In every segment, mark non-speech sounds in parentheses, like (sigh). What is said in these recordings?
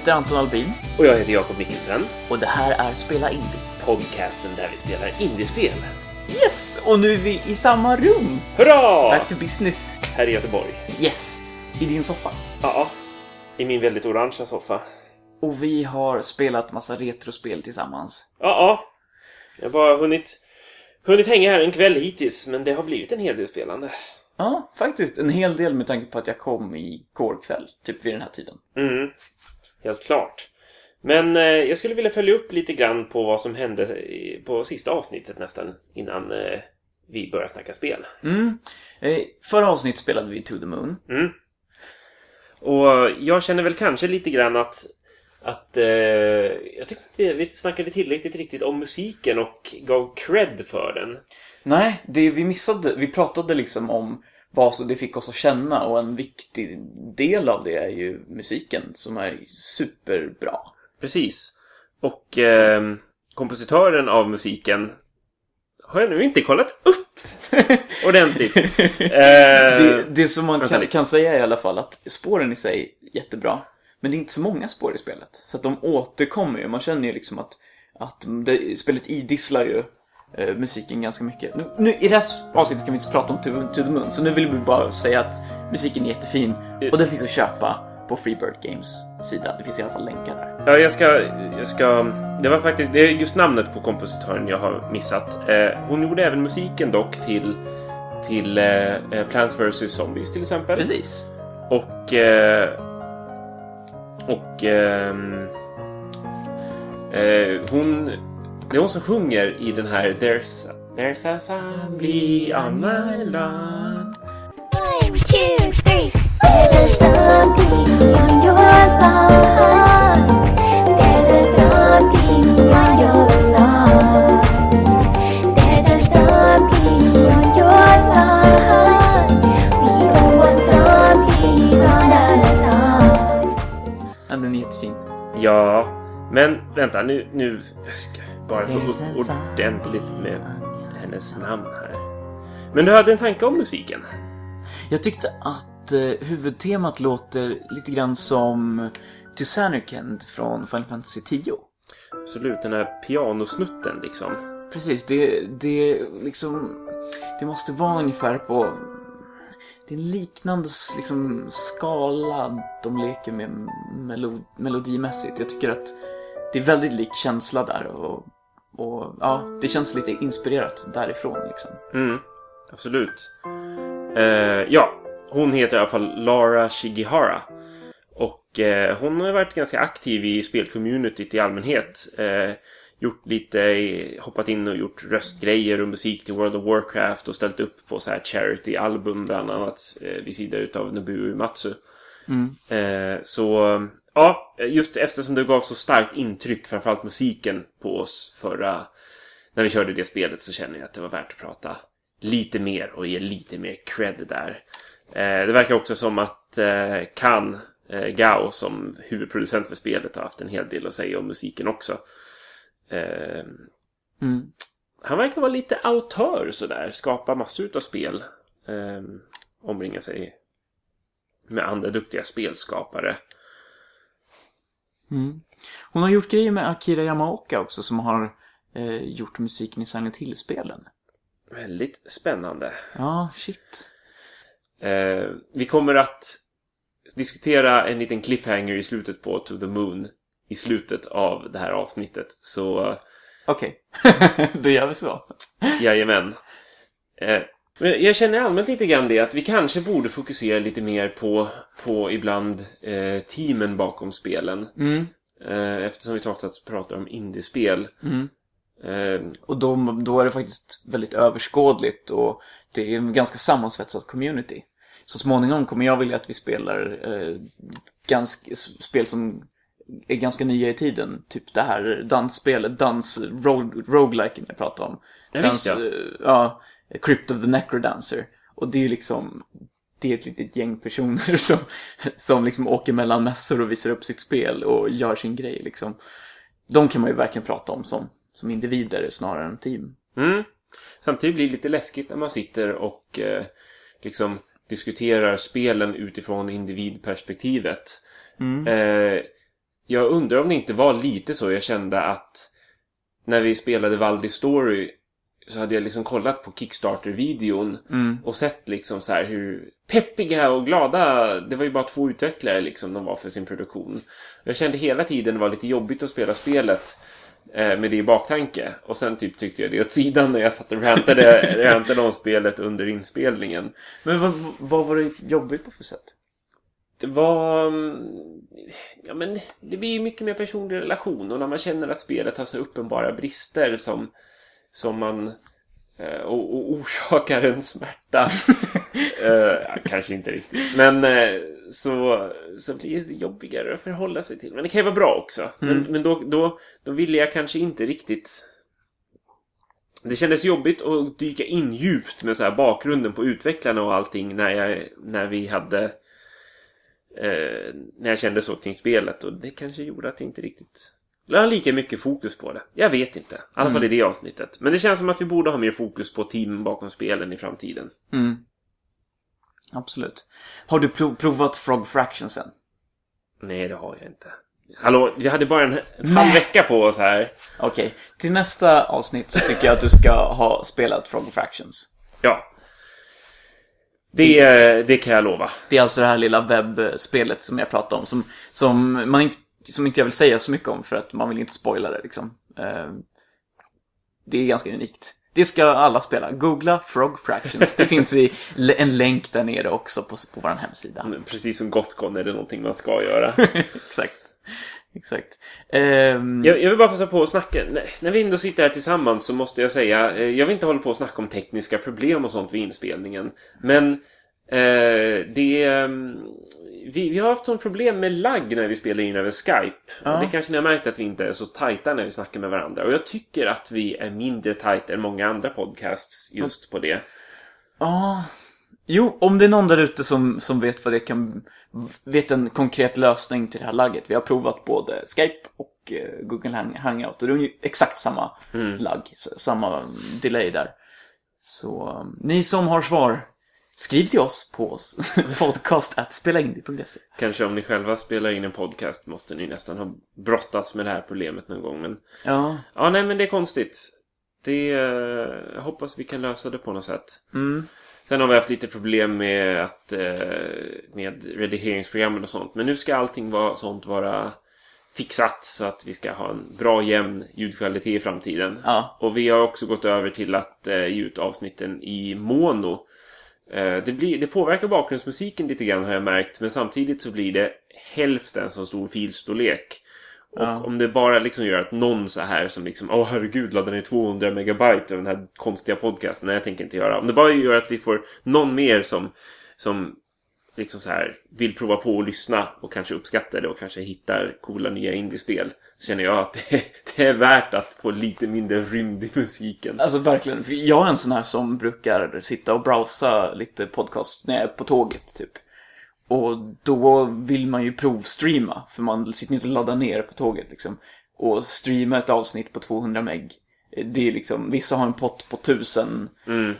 Heter Anton Albin Och jag heter Jakob Mikkelsen. och det här är Spela Indie. Podcasten där vi spelar indiespel. Yes! Och nu är vi i samma rum! Hurra! Back to business! Här i Göteborg. Yes! I din soffa. Ja, i min väldigt orangea soffa. Och vi har spelat massa retrospel tillsammans. Ja, ja. Jag har bara hunnit, hunnit hänga här en kväll hittills, men det har blivit en hel del spelande. Ja, faktiskt en hel del med tanke på att jag kom igår kväll, typ vid den här tiden. Mm, helt klart. Men eh, jag skulle vilja följa upp lite grann på vad som hände på sista avsnittet nästan innan eh, vi börjar snacka spel. Mm. Eh, förra avsnittet spelade vi To the Moon. Mm. Och jag känner väl kanske lite grann att att eh, jag tyckte inte vi snackade tillräckligt riktigt om musiken och gav cred för den. Nej, det vi missade, vi pratade liksom om vad så det fick oss att känna och en viktig del av det är ju musiken som är superbra. Precis. Och eh, kompositören av musiken har jag nu inte kollat upp (laughs) ordentligt. Eh, Det, det som man kan, kan säga i alla fall att spåren i sig är jättebra. Men det är inte så många spår i spelet. Så att de återkommer ju. Man känner ju liksom att, att det, spelet idisslar ju eh, musiken ganska mycket. Nu, nu, I det här avsnittet kan vi inte prata om to, to the Moon. Så nu vill vi bara säga att musiken är jättefin. Och den finns att köpa på Freebird Games sida. Det finns i alla fall länkar där. Ja, jag ska, jag ska... Det var faktiskt... Det är just namnet på kompositören jag har missat. Eh, hon gjorde även musiken dock till, till eh, eh, Plants vs. Zombies till exempel. Precis. Och... Eh, och... ehm, eh, hon... Det är hon som sjunger i den här There's, a... there's a zombie on my lawn. One, two, three. There's a zombie on your lawn. Men vänta nu, nu jag ska bara få upp ordentligt med hennes namn här. Men du hade en tanke om musiken? Jag tyckte att eh, huvudtemat låter lite grann som To Sanukend från Final Fantasy 10. Absolut, den här pianosnutten liksom. Precis, det, det liksom... Det måste vara ungefär på... Det är en liknande liksom, skala de leker med melo, melodimässigt. Jag tycker att det är väldigt lik känsla där och, och ja, det känns lite inspirerat därifrån liksom. Mm, absolut. Eh, ja, hon heter i alla fall Lara Shigihara. Och eh, hon har varit ganska aktiv i spelcommunityt i allmänhet. Eh, gjort lite, hoppat in och gjort röstgrejer och musik till World of Warcraft och ställt upp på så här charity-album bland annat eh, vid sidan utav Nobuo Uematsu. Eh, så ja, just eftersom det gav så starkt intryck, framförallt musiken på oss förra när vi körde det spelet så känner jag att det var värt att prata lite mer och ge lite mer cred där. Eh, det verkar också som att eh, Kan eh, Gao som huvudproducent för spelet har haft en hel del att säga om musiken också. Eh, Mm. han verkar vara lite autör sådär, skapa massor av spel. Eh, omringa sig med andra duktiga spelskapare. Mm. Hon har gjort grejer med Akira Yamaoka också som har eh, gjort musiken i Silent Hill-spelen. Väldigt spännande. Ja, shit. Eh, vi kommer att diskutera en liten cliffhanger i slutet på To the Moon i slutet av det här avsnittet. Så Okej, (laughs) då gör vi så. jajamän. Eh, jag känner allmänt lite grann det att vi kanske borde fokusera lite mer på, på ibland eh, teamen bakom spelen. Mm. Eh, eftersom vi trots allt pratar om indiespel. Mm. Eh, Och då, då är det faktiskt väldigt överskådligt och det är en ganska sammansvetsad community. Så småningom kommer jag vilja att vi spelar eh, ganska, spel som är ganska nya i tiden. Typ det här dansspelet, dans, rogue, rogueliken jag pratade om. Ja, dans, visst, ja. eh, ja, Crypt of the Necrodancer. Och det är liksom, det är ett litet gäng personer (laughs) som, som liksom åker mellan mässor och visar upp sitt spel och gör sin grej liksom. De kan man ju verkligen prata om som, som individer snarare än team. Mm. Samtidigt blir det lite läskigt när man sitter och eh, liksom diskuterar spelen utifrån individperspektivet. Mm. Eh, jag undrar om det inte var lite så jag kände att när vi spelade Valdi Story så hade jag liksom kollat på Kickstarter-videon och sett liksom så här hur peppiga och glada, det var ju bara två utvecklare liksom de var för sin produktion. Jag kände hela tiden det var lite jobbigt att spela spelet eh, med det i baktanke. Och sen typ tyckte jag det åt sidan när jag satt och rantade, (laughs) rantade om spelet under inspelningen. Men vad, vad var det jobbigt på för sätt? Det var... mm, Ja men det blir ju mycket mer personlig relation och när man känner att spelet har så uppenbara brister som, som man... eh, Och, och orsakar en smärta. (laughs) Eh, kanske inte riktigt. Men eh, så, så blir det jobbigare att förhålla sig till. Men det kan ju vara bra också. Men, men då, då, då ville jag kanske inte riktigt... Det kändes jobbigt att dyka in djupt med så här bakgrunden på utvecklarna och allting när, jag, när vi hade... Eh, när jag kände så kring spelet och det kanske gjorde att det inte riktigt la lika mycket fokus på det. Jag vet inte. I alla fall i det avsnittet. Men det känns som att vi borde ha mer fokus på teamen bakom spelen i framtiden. Mm. Absolut. Har du prov- provat Frog Fraction sen? Nej, det har jag inte. Hallå, vi hade bara en, halv vecka på oss här. Okej, till nästa avsnitt så tycker jag att du ska ha spelat Frog Fractions. Ja. Det, det kan jag lova. Det är alltså det här lilla webbspelet som jag pratade om som, som, man inte, som inte jag vill säga så mycket om för att man vill inte spoila det liksom. Eh, Det är ganska unikt. Det ska alla spela. Googla Frog Fractions. Det finns i en länk där nere också på, på vår hemsida. Precis som Gothcon är det någonting man ska göra. (laughs) Exakt. Exakt. Ehm, Jag, jag vill bara passa på att snacka. När, vi ändå sitter här tillsammans så måste jag säga. Eh, jag vill inte hålla på och snacka om tekniska problem och sånt vid inspelningen. Men eh, det... vi, vi har haft sånt problem med lagg när vi spelar in över Skype. Ja. Det kanske ni har märkt att vi inte är så tajta när vi snackar med varandra. Och jag tycker att vi är mindre tajta än många andra podcasts just på det. Ja. Jo, om det är någon där ute som, som vet vad det kan... Vet en konkret lösning till det här lagget. Vi har provat både Skype och eh, Google Hang- Hangout. Och det är ju exakt samma lagg. s- Samma delay där. Så um, ni som har svar, skriv till oss på (laughs) podcast.spelaindy.se. Kanske om ni själva spelar in en podcast måste ni nästan ha brottats med det här problemet någon gång. Men Ja. ja, nej men det är konstigt. Det, eh, jag hoppas vi kan lösa det på något sätt. Mm. Sen har vi haft lite problem med, att, eh, med redigeringsprogrammen och sånt. Men nu ska allting vara, sånt vara fixat så att vi ska ha en bra jämn ljudkvalitet i framtiden. Ja. Och vi har också gått över till att eh, ge ut avsnitten i mono. Eh, det, blir, det påverkar bakgrundsmusiken lite grann har jag märkt. Men samtidigt så blir det hälften så stor filstorlek. Och Ja. om det bara liksom gör att någon så här som liksom Åh herregud laddar ner 200 megabyte av den här konstiga podcasten. Nej jag tänker inte göra. Om det bara gör att vi får någon mer som Som liksom så här vill prova på att lyssna och kanske uppskattar det och kanske hittar coola nya indiespel. Så känner jag att (laughs) det, det är värt att få lite mindre rymd i musiken. Alltså verkligen, för jag är en sån här som brukar sitta och browsa lite podcast när jag är på tåget typ. Och då vill man ju provstreama, för man sitter ju inte och laddar ner på tåget liksom. Och streama ett avsnitt på 200 meg. Det är liksom, vissa har en pott på 1000,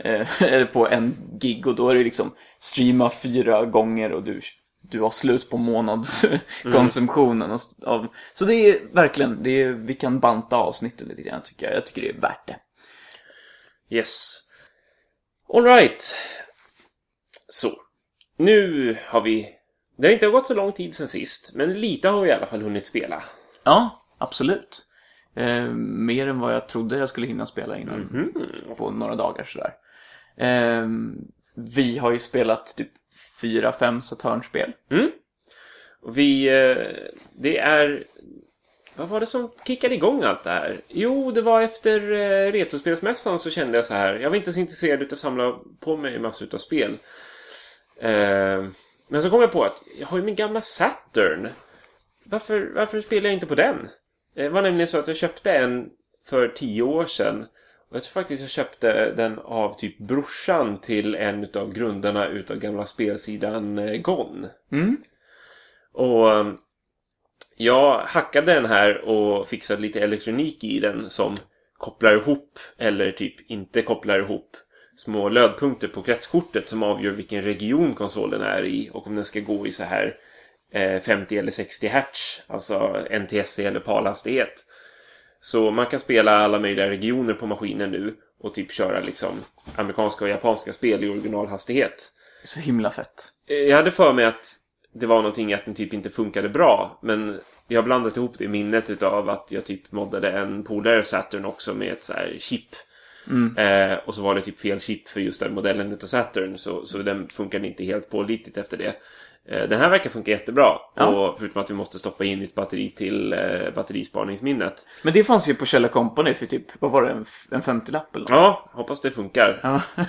eh, (laughs) eller på en gig och då är det liksom streama fyra gånger och du, du har slut på månadskonsumtionen. Av, så det är verkligen, det är, vi kan banta avsnitten lite grann tycker jag. Jag tycker det är värt det. Yes. Alright. Så. Nu har vi... Det har inte gått så lång tid sen sist, men lite har vi i alla fall hunnit spela. Ja, absolut. Eh, mer än vad jag trodde jag skulle hinna spela innan på några dagar sådär. Eh, vi har ju spelat typ fyra, fem Saturnspel. Och vi... eh, Det är... Vad var det som kickade igång allt det här? Jo, det var efter eh, Retrospelsmässan så kände jag så här. Jag var inte så intresserad av att samla på mig massor av spel. Eh, Men så kom jag på att jag har ju min gamla Saturn. Varför, varför spelar jag inte på den? Det var nämligen så att jag köpte en för tio år sedan. Och jag tror faktiskt jag köpte den av typ brorsan till en av grundarna utav gamla spelsidan eh, Gone. Mm. Och eh, jag hackade den här och fixade lite elektronik i den som kopplar ihop eller typ inte kopplar ihop små lödpunkter på kretskortet som avgör vilken region konsolen är i och om den ska gå i så här eh, 50 eller 60 Hz, alltså NTSC eller PAL-hastighet. Så man kan spela alla möjliga regioner på maskinen nu och typ köra liksom amerikanska och japanska spel i originalhastighet. Så himla fett. Eh, Jag hade för mig att det var någonting att den typ inte funkade bra. Men jag har blandat ihop det i minnet utav att jag typ moddade en polare Saturn också med ett så här chip. Eh, och så var det typ fel chip för just den modellen utav Saturn. Så, så den funkade inte helt pålitligt efter det. Eh, den här verkar funka jättebra. Ja. Och förutom att vi måste stoppa in ett batteri till eh, batterisparningsminnet. Men det fanns ju på Kjell Company för typ, vad var det, en, en 50-lapp eller något? Ja, hoppas det funkar. Ja. (laughs)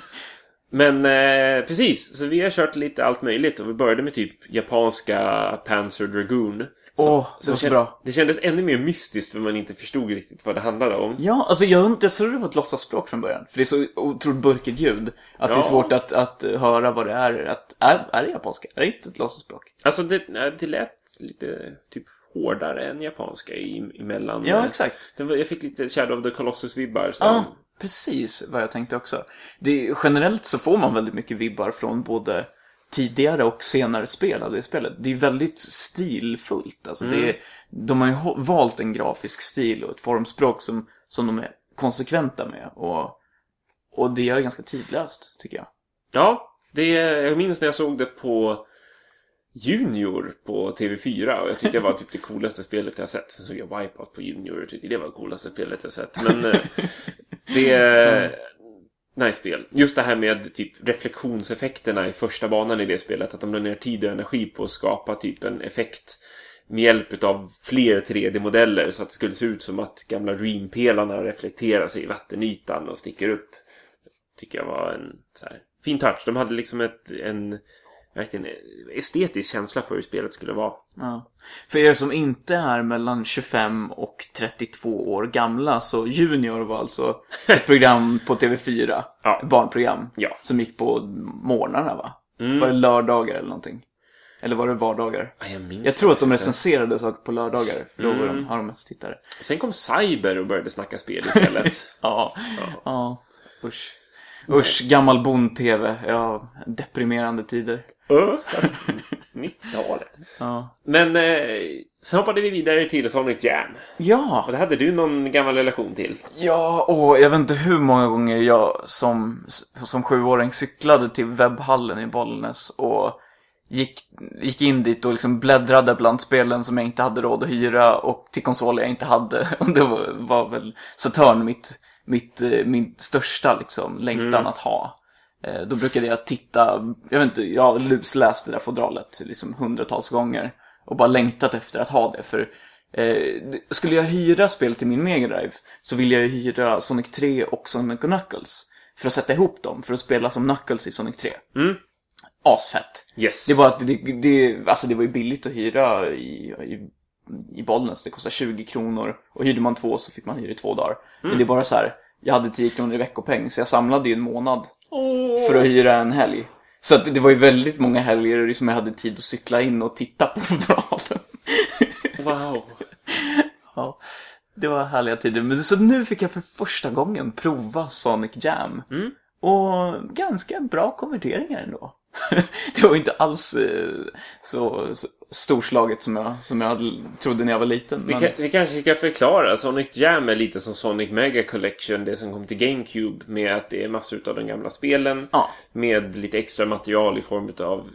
Men eh, precis, så vi har kört lite allt möjligt och vi började med typ japanska Panzer Dragoon. Åh, det var så kän- bra. Det kändes ännu mer mystiskt för man inte förstod riktigt vad det handlade om. Ja, alltså jag, jag trodde det var ett låtsasspråk från början. För det är så otroligt burkigt ljud. Att det är Ja. svårt att, att höra vad det är. Att, är, är det japanska? Är det inte ett låtsasspråk? Alltså det, det lät lite typ hårdare än japanska i, emellan. Ja, exakt. Jag fick lite Shadow of the Colossus-vibbar. så- Ja, precis vad jag tänkte också. Det, generellt så får man väldigt mycket vibbar från både tidigare och senare spel av det spelet. Det är väldigt stilfullt. Alltså det är, de har ju valt en grafisk stil och ett formspråk som, som de är konsekventa med. Och, och det gör det ganska tidlöst, tycker jag. Ja, det, jag minns när jag såg det på Junior på TV4 och jag tyckte det var typ det coolaste spelet jag sett. Sen såg jag Wipeout på Junior och tyckte det var det coolaste spelet jag sett. Men eh, (laughs) det är nice spel. Just det här med typ reflektionseffekterna i första banan i det spelet. Att de la ner tid och energi på att skapa typ en effekt med hjälp av fler 3D-modeller så att det skulle se ut som att gamla Dream-pelarna reflekterar sig i vattenytan och sticker upp tycker jag var en så här, fin touch. De hade liksom ett, en verkligen estetisk känsla för hur spelet skulle vara. Ja. För er som inte är mellan 25 och 32 år gamla så Junior var alltså (laughs) ett program på TV4. Ja. Ett barnprogram. Ja. Som gick på morgnarna va? Mm. Var det lördagar eller någonting? Eller var det vardagar? Ja, Jag, Jag tror att de recenserade saker på lördagar. För då Mm. de, har de mest tittare. Sen kom Cyber och började snacka spel istället. (laughs) Ja. Ja. Usch. Usch, gammal bond-tv. Ja, deprimerande tider. Öh. 90-talet. Ja. Men eh, sen hoppade vi vidare till Sonic Jam. Ja. Och det hade du någon gammal relation till. Ja, och jag vet inte hur många gånger jag som, som sjuåring cyklade till webbhallen i Bollnäs och gick, gick in dit och liksom bläddrade bland spelen som jag inte hade råd att hyra och till konsoler jag inte hade. (laughs) Och det var, var väl Saturn mitt, mitt, eh, min största liksom, längtan att ha. Eh, Då brukade jag titta, jag vet inte, jag har lusläst det där fodralet liksom hundratals gånger och bara längtat efter att ha det. För eh, skulle jag hyra spel till min Mega Drive så vill jag hyra Sonic 3 och Sonic och Knuckles. För att sätta ihop dem, för att spela som Knuckles i Sonic 3. Mm. Asfett. Yes. Det var att det, det, alltså det var ju billigt att hyra i, i, i Bollnäs. Det kostade 20 kronor. Och hyrde man två så fick man hyra i två dagar. Men det är bara så här. Jag hade 10 kronor i veckopeng så jag samlade ju en månad för att hyra en helg. Så att det var ju väldigt många helger som jag hade tid att cykla in och titta på (laughs) fodralen. Wow. ja, det var härliga tider. Men så nu fick jag för första gången prova Sonic Jam. Mm. Och ganska bra konverteringar ändå. (laughs) det var inte alls eh, så, så storslaget som jag, som jag trodde när jag var liten. Vi, kan, vi kanske ska förklara. Sonic Jam är lite som Sonic Mega Collection, det som kom till GameCube, med att det är massor av de gamla spelen. Ja. Med lite extra material i form av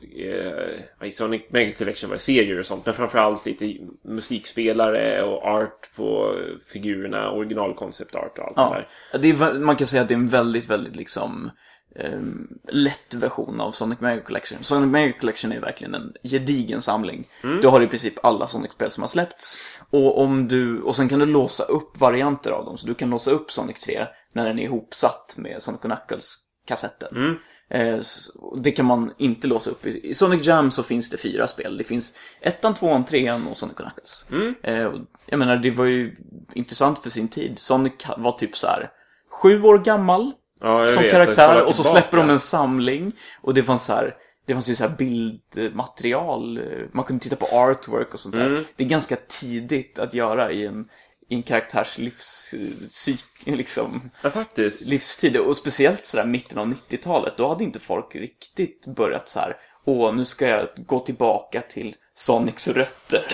eh, i Sonic Mega Collection var det serier och sånt, men framförallt lite musikspelare och art på figurerna, originalkoncept art och allt Ja, där. det är, man kan säga att det är en väldigt, väldigt liksom ehm, lätt version av Sonic Mega Collection. Sonic Mega Collection är verkligen en gedigen samling. Du har i princip alla Sonic-spel som har släppts. Och, om du, och sen kan du låsa upp varianter av dem. Så du kan låsa upp Sonic 3 när den är ihopsatt med Sonic Knuckles-kassetten. Eh, s- Det kan man inte låsa upp. I Sonic Jam så finns det fyra spel. Det finns ettan, tvåan, trean och Sonic Knuckles. Eh, och Jag menar, det var ju intressant för sin tid. Sonic var typ så här sju år gammal Ja, som vet, karaktär och så släpper de en samling. Och det fanns så här det fanns ju så här bildmaterial, man kunde titta på artwork och sånt där. Mm. Det är ganska tidigt att göra i en, i en karaktärs livscyk, liksom, Ja, livstid. Och speciellt sådär mitten av 90-talet, då hade inte folk riktigt börjat så här. Åh, nu ska jag gå tillbaka till Sonics rötter.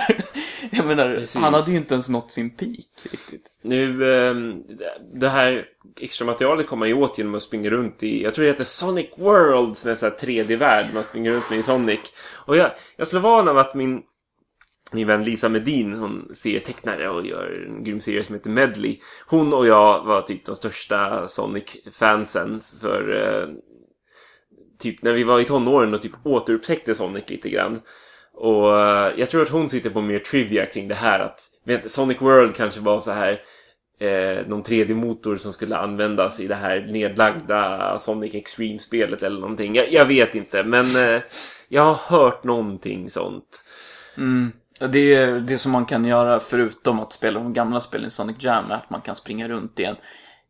(laughs) Jag menar, Precis. han hade ju inte ens nått sin peak riktigt. Nu, ehm, det här extra materialet kommer man ju åt genom att springa runt i, jag tror det heter Sonic World, som är en sån här 3D-värld man springer runt med i Sonic. Och jag, jag slår van av att min, min vän Lisa Medin, hon serietecknare och gör en grym serie som heter Medley. Hon och jag var typ de största Sonic-fansen för eh, typ när vi var i tonåren och typ återupptäckte Sonic lite grann. Och eh, jag tror att hon sitter på mer trivia kring det här att vet, Sonic World kanske var så här eh, någon 3D-motor som skulle användas i det här nedlagda Sonic Extreme-spelet eller någonting. Jag, jag vet inte, men eh, jag har hört någonting sånt. Mm. Det är det som man kan göra förutom att spela de gamla spelen i Sonic Jam är att man kan springa runt i en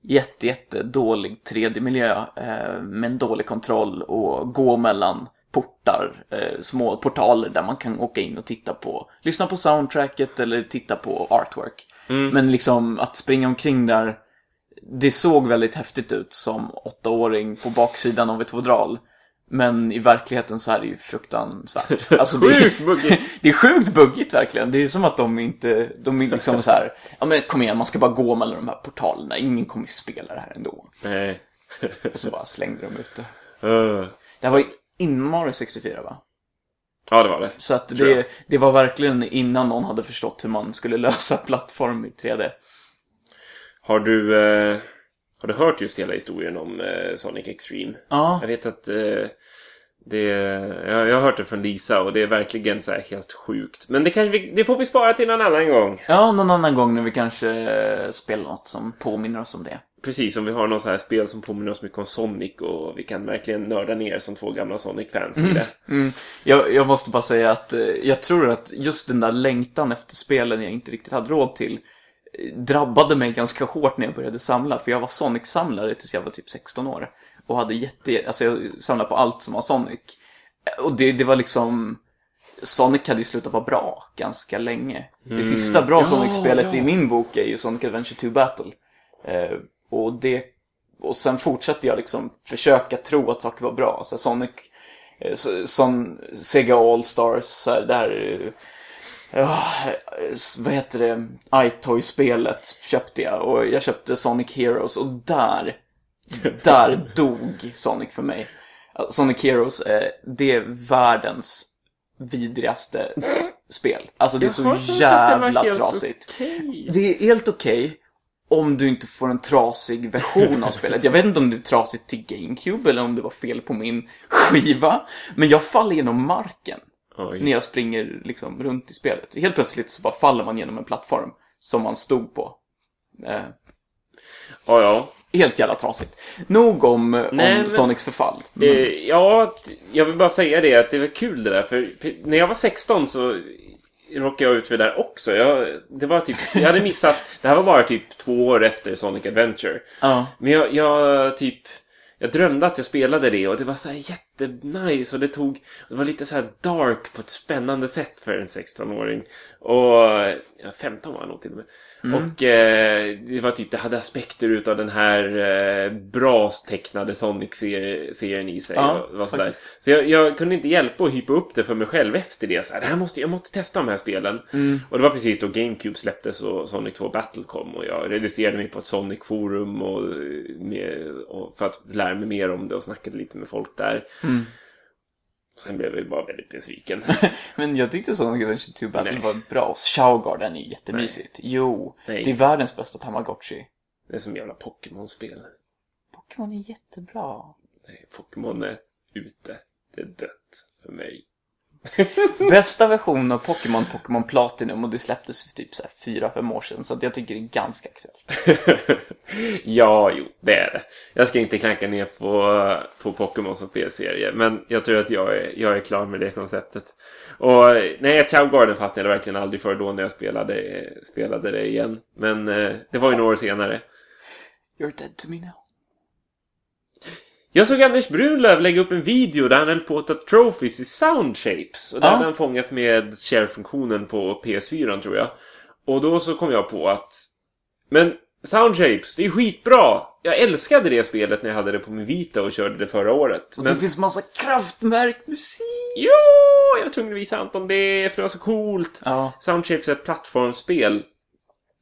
jätte, jätte dålig 3D-miljö eh, med en dålig kontroll och gå mellan portar, eh, små portaler där man kan åka in och titta på, lyssna på soundtracket eller titta på artwork. Men liksom att springa omkring där, det såg väldigt häftigt ut som åttaåring på baksidan av ett fodral. Men i verkligheten så är det ju fruktansvärt. (laughs) Alltså det, Sjukt buggigt. (laughs) det är sjukt buggigt verkligen. Det är som att de inte, de är liksom så här, ja men kom igen, man ska bara gå mellan de här portalerna. Ingen kommer spela det här ändå. Nej. Och så bara slängde de ut det. Eh, (laughs) Det här var innan Mario 64 va? ja, det var det. Så att det, det var verkligen innan någon hade förstått hur man skulle (laughs) lösa plattform i 3D. Har du, eh, har du hört just hela historien om eh, Sonic Extreme? Ja, Jag vet att eh, det, jag, jag har hört det från Lisa och det är verkligen så här helt sjukt. Men det, kanske vi, det får vi spara till någon annan gång. ja, någon annan gång när vi kanske eh, spelar något som påminner oss om det. Precis, om vi har något så här spel som påminner oss mycket om Sonic och vi kan verkligen nörda ner som två gamla Sonic-fans i det. Mm. Jag, jag måste bara säga att eh, jag tror att just den där längtan efter spelen jag inte riktigt hade råd till eh, drabbade mig ganska hårt när jag började samla. För jag var Sonic-samlare tills jag var typ 16 år. Och hade jätte... Alltså jag samlade på allt som var Sonic. Eh, Och det, det var liksom... Sonic hade ju slutat vara bra ganska länge. Det sista bra Ja, Sonic-spelet ja. i min bok är ju Sonic Adventure 2 Battle. Eh, och det... Och sen fortsatte jag liksom försöka tro att saker var bra. Så Sonic... eh, Som Sega All-Stars, så här, det här... eh, Ja, s- vad heter det? iToy-spelet köpte jag och jag köpte Sonic Heroes och där, (laughs) där dog Sonic för mig. Sonic Heroes, eh, det är världens vidrigaste (laughs) spel. Alltså det är så jävla trasigt. Det är helt okej om du inte får en trasig version av spelet. Jag vet inte om det är trasigt till GameCube eller om det var fel på min skiva. Men jag faller genom marken Oj. när jag springer liksom runt i spelet. Helt plötsligt så bara faller man genom en plattform som man stod på. Eh, Ja, ja. helt jävla trasigt. Nog om, Nej, om men- Sonics förfall. Eh, ja, jag vill bara säga det att det var kul det där. För när jag var 16 så råkade jag ut för där också. Jag, det var typ, jag hade missat, (laughs) det här var bara typ två år efter Sonic Adventure. Ja. Men jag, jag typ, jag drömde att jag spelade det och det var så här jättenice och det tog, det var lite så här dark på ett spännande sätt för en 16-åring. Och, ja, 15 var jag nog till och med. Och eh, det var typ, det hade aspekter utav den här eh, bra tecknade Sonic-serien i sig. Ja, och, var sådär. Så jag, jag kunde inte hjälpa att hypa upp det för mig själv efter det. Så här, det här måste, jag måste testa de här spelen. Och det var precis då GameCube släpptes och Sonic 2 Battle kom. Och jag registrerade mig på ett Sonic-forum och, med, och för att lära mig mer om det och snackade lite med folk där. Sen blev jag ju bara väldigt besviken. (laughs) Men jag tyckte Sonic Adventure 2 Battle Nej. var bra. Showgarden är jättemysigt. Jo, Nej. det är världens bästa Tamagotchi. Det är som jävla Pokémon-spel. Pokémon är jättebra. Nej, Pokémon är ute. Det är dött för mig. (laughs) Bästa version av Pokémon, Pokémon Platinum och det släpptes för typ så här 4-5 år sedan. Så jag tycker det är ganska aktuellt. (laughs) ja, jo, det är det. Jag ska inte klanka ner på, på Pokémon som spelserie, men jag tror att jag är, jag är klar med det konceptet. Och nej, Chow Garden fastnade jag verkligen aldrig för då när jag spelade, spelade det igen. Men eh, det var ju några år senare. You're dead to me now. Jag såg Anders Brunlöv lägga upp en video där han höll på att ta trophies i sound shapes. Och där Ja. hade han fångat med share-funktionen på PS4 tror jag. Och då så kom jag på att Men sound shapes, det är skitbra! Jag älskade det spelet när jag hade det på min Vita och körde det förra året. Och Men det finns massa kraftverk musik. jo, jag var tvungen att visa Anton det, för det var så coolt. Ja. Soundshapes är ett plattformsspel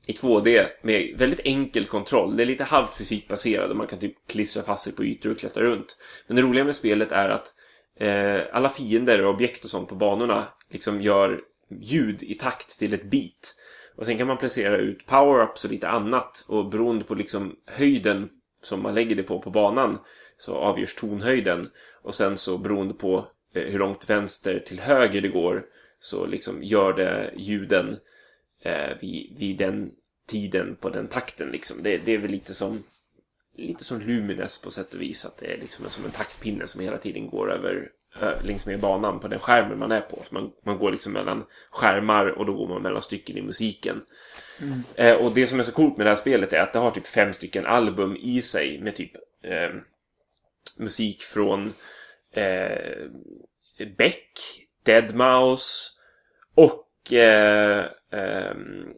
i 2D med väldigt enkel kontroll. Det är lite halvt fysikbaserat och man kan typ klistra fast sig på ytor och klättra runt. Men det roliga med spelet är att eh, alla fiender och objekt och sånt på banorna liksom gör ljud i takt till ett beat. Och sen kan man placera ut power-ups och lite annat och beroende på liksom höjden som man lägger det på på banan så avgörs tonhöjden. Och sen så beroende på eh, hur långt vänster till höger det går så liksom gör det ljuden eh, vid, vid den tiden på den takten liksom. Det, det är väl lite som lite som Lumines på sätt och vis. Att det är liksom som en taktpinne som hela tiden går över längs med banan på den skärmen man är på. Man, man går liksom mellan skärmar och då går man mellan stycken i musiken. Eh, och det som är så coolt med det här spelet är att det har typ fem stycken album i sig med typ eh, musik från eh, Beck, Deadmau5 och eh, ehm,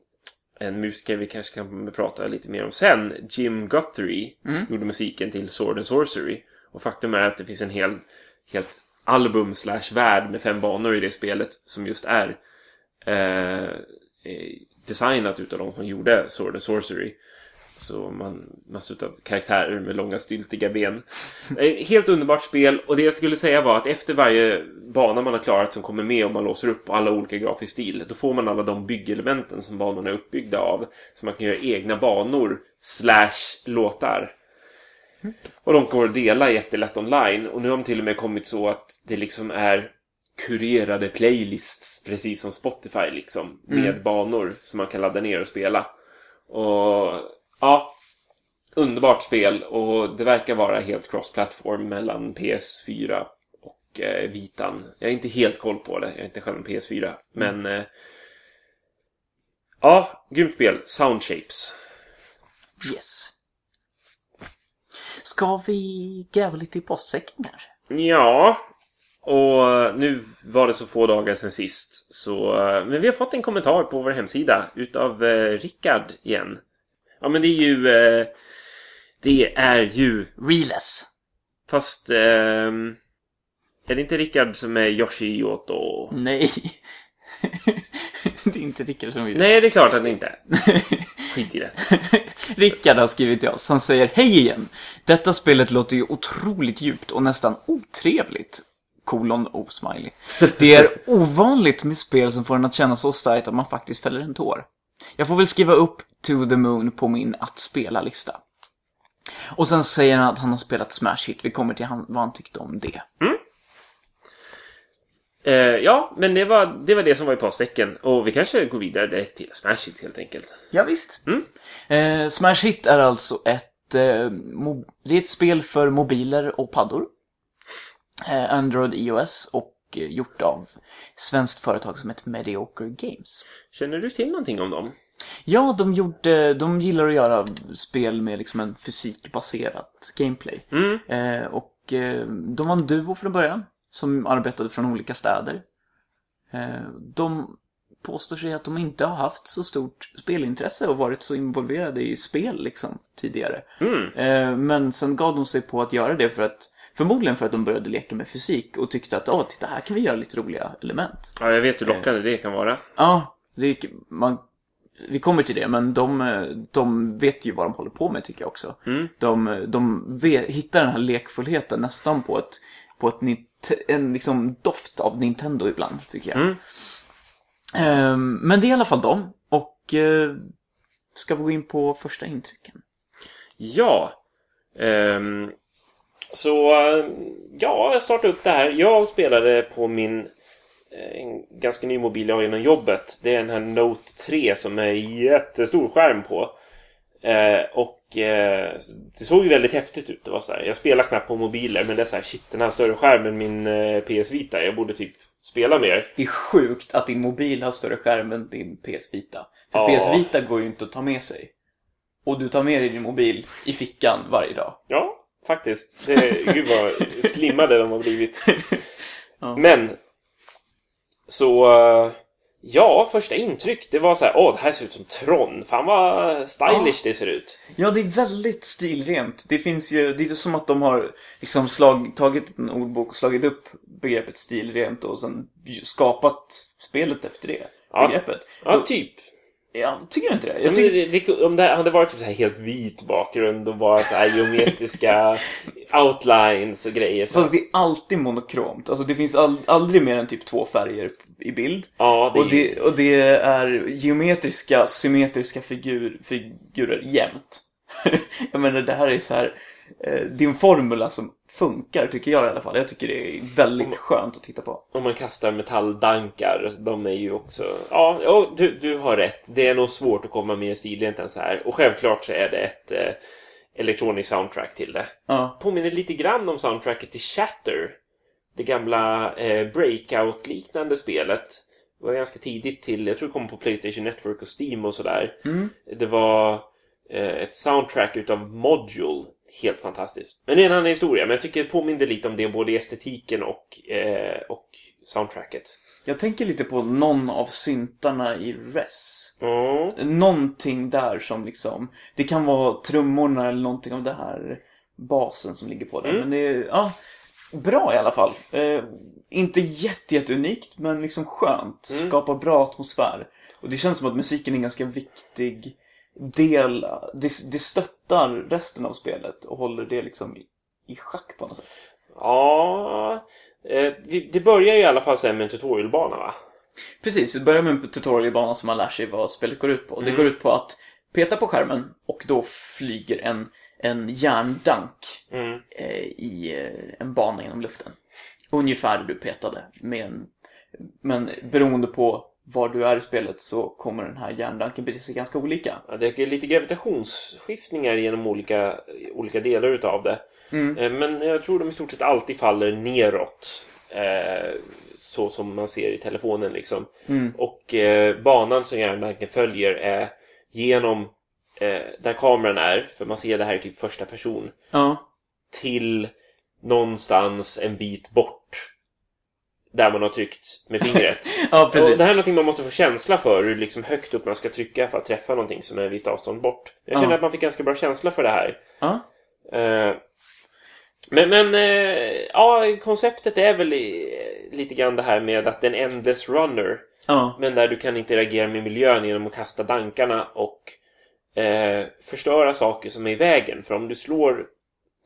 en musiker vi kanske kan prata lite mer om sen, Jim Guthrie, gjorde musiken till Sword and Sorcery. Och faktum är att det finns en hel, helt album slash värld med fem banor i det spelet som just är eh, eh, designat utav de som gjorde Sword and Sorcery. Så man, massor av karaktärer med långa styltiga ben. Eh, Helt underbart spel och det jag skulle säga var att efter varje bana man har klarat som kommer med och man låser upp alla olika grafisk stil då får man alla de byggelementen som banorna är uppbyggda av. Så man kan göra egna banor slash låtar. Och de går att dela jättelätt online. Och nu har de till och med kommit så att det liksom är kurerade playlists, precis som Spotify liksom. Med banor som man kan ladda ner och spela. Och ja, underbart spel. Och det verkar vara helt cross-platform mellan PS4 och eh, Vitan. Jag har inte helt koll på det. Jag är inte själv en PS4. Men eh, ja, grymt spel. Soundshapes. Yes. Ska vi gräva lite i postsäcken kanske? Ja, och nu var det så få dagar sedan sist. Så, men vi har fått en kommentar på vår hemsida utav eh, Rickard igen. Ja, men det är ju... Eh, det är ju... Reles. Fast... ehm, är det inte Rickard som är Yoshi Yoto? Nej. (laughs) det är inte Rickard som vill. Nej, det är klart att det inte är. Skit i det. (laughs) Rickard har skrivit till oss. Han säger Hej igen! Detta spelet låter ju otroligt djupt och nästan otrevligt. Kolon osmiley. Det är (laughs) ovanligt med spel som får en att känna så starkt att man faktiskt fäller en tår. Jag får väl skriva upp To the Moon på min att spela-lista. Och sen säger han att han har spelat Smash Hit. Vi kommer till han, vad han tyckte om det. Eh, ja, men det var, det var det som var i postsäcken. Och vi kanske går vidare direkt till Smash It helt enkelt. Ja, visst. Mm. Eh, Smash Hit är alltså ett, eh, det är ett spel för mobiler och paddor. Eh, Android iOS och eh, gjort av svenskt företag som heter Mediocre Games. Känner du till någonting om dem? Ja, de gjorde, de gillar att göra spel med liksom en fysikbaserat gameplay. Mm. Eh, och eh, de var en duo från början, som arbetade från olika städer. Eh, de påstår sig att de inte har haft så stort spelintresse och varit så involverade i spel liksom tidigare. Mm. Eh, men sen gav de sig på att göra det för att Förmodligen för att de började leka med fysik och tyckte att åh, titta här kan vi göra lite roliga element. Ja, jag vet hur lockande det kan vara. Ja, det man, vi kommer till det, men de, eh, de vet ju vad de håller på med tycker jag också. Mm. De, de vet, hittar den här lekfullheten nästan på ett, på ett en liksom doft av Nintendo ibland, tycker jag. Mm. Ehm, men det är i alla fall de. Och eh, ska vi gå in på första intrycken? Ja. Ehm, så, eh, ja, jag startade upp det här. Jag spelade på min eh, en ganska ny mobil jag har genom jobbet. Det är den här Note 3 som är jättestor skärm på. Eh, och eh, det såg ju väldigt häftigt ut. Det var så här, jag spelar knappt på mobiler men det är så här, shit den här större skärmen min eh, PS Vita. Jag borde typ spela mer. Det är sjukt att din mobil har större skärm än din PS Vita. För Ja. PS Vita går ju inte att ta med sig. Och du tar med dig din mobil i fickan varje dag. Ja, faktiskt. Det, gud vad slimmade de har blivit. (laughs) Ja. Men så... eh, Ja, första intryck. Det var så här, åh, det här ser ut som Tron. Fan vad stylish det ser ut. Ja, det är väldigt stilrent. Det finns ju, det är inte som att de har liksom slag, tagit en ordbok och slagit upp begreppet stilrent och sen skapat spelet efter det Ja. begreppet. Ja, Då- typ. Jag tycker inte det. Jag Men tycker, det, det, om det hade varit typ så här helt vit bakgrund och bara så här geometriska (laughs) outlines och grejer. Så. Fast det är alltid monokromt. Alltså det finns all, aldrig mer än typ två färger i bild. ja, det, Och det, och det är geometriska, symmetriska figur, figurer jämt. (laughs) jag menar, det här är så här... Eh, en formula som funkar, tycker jag i alla fall. Jag tycker det är väldigt skönt att titta på. Om man kastar metalldankar, de är ju också... Ja, ja du, du har rätt. Det är nog svårt att komma mer stilrent än så här. Och självklart så är det ett eh, elektroniskt soundtrack till det. Ja, Påminner lite grann om soundtracket till Shatter. Det gamla eh, Breakout-liknande spelet. Det var ganska tidigt till, jag tror det kom på Playstation Network och Steam och sådär. Mm. Det var eh, ett soundtrack utav Module. Helt fantastiskt. Men det är en annan historia. Men jag tycker det påminner lite om det både i estetiken och, eh, och soundtracket. Jag tänker lite på någon av syntarna i Res. Mm. Någonting där som liksom... Det kan vara trummorna eller någonting av det här basen som ligger på den. Mm. Men det är, ja, bra i alla fall. Eh, inte jätte, jätteunikt, men liksom skönt. Mm. Skapar bra atmosfär. Och det känns som att musiken är en ganska viktig del. Det, det stöttar resten av spelet och håller det liksom i, i schack på något sätt. Ja... Eh, det börjar ju i alla fall här med en tutorialbana va? Precis, vi börjar med en tutorialbana som man lär sig vad spelet går ut på. Det Mm. går ut på att peta på skärmen och då flyger en, en järndank Mm. eh, i eh, en bana genom luften. Ungefär där du petade. Med en, men beroende på var du är i spelet så kommer den här järndanken bete sig ganska olika. Ja, det är lite gravitationsskiftningar genom olika, olika delar utav det. Mm. Eh, Men jag tror de i stort sett alltid faller neråt. Eh, så som man ser i telefonen liksom. Mm. Och eh, banan som järndanken följer är genom där kameran är, för man ser det här i typ första person, Ja, till någonstans en bit bort. Där man har tryckt med fingret. (laughs) ja Och precis. det här är någonting man måste få känsla för, hur liksom högt upp man ska trycka för att träffa någonting som är ett visst avstånd bort. Jag känner Ja. att man fick ganska bra känsla för det här. Ja. Eh, men, men eh, ja, konceptet är väl i, lite grann det här med att det är en endless runner. Ja, Men där du kan interagera med miljön genom att kasta dankarna och eh, förstöra saker som är i vägen. För om du slår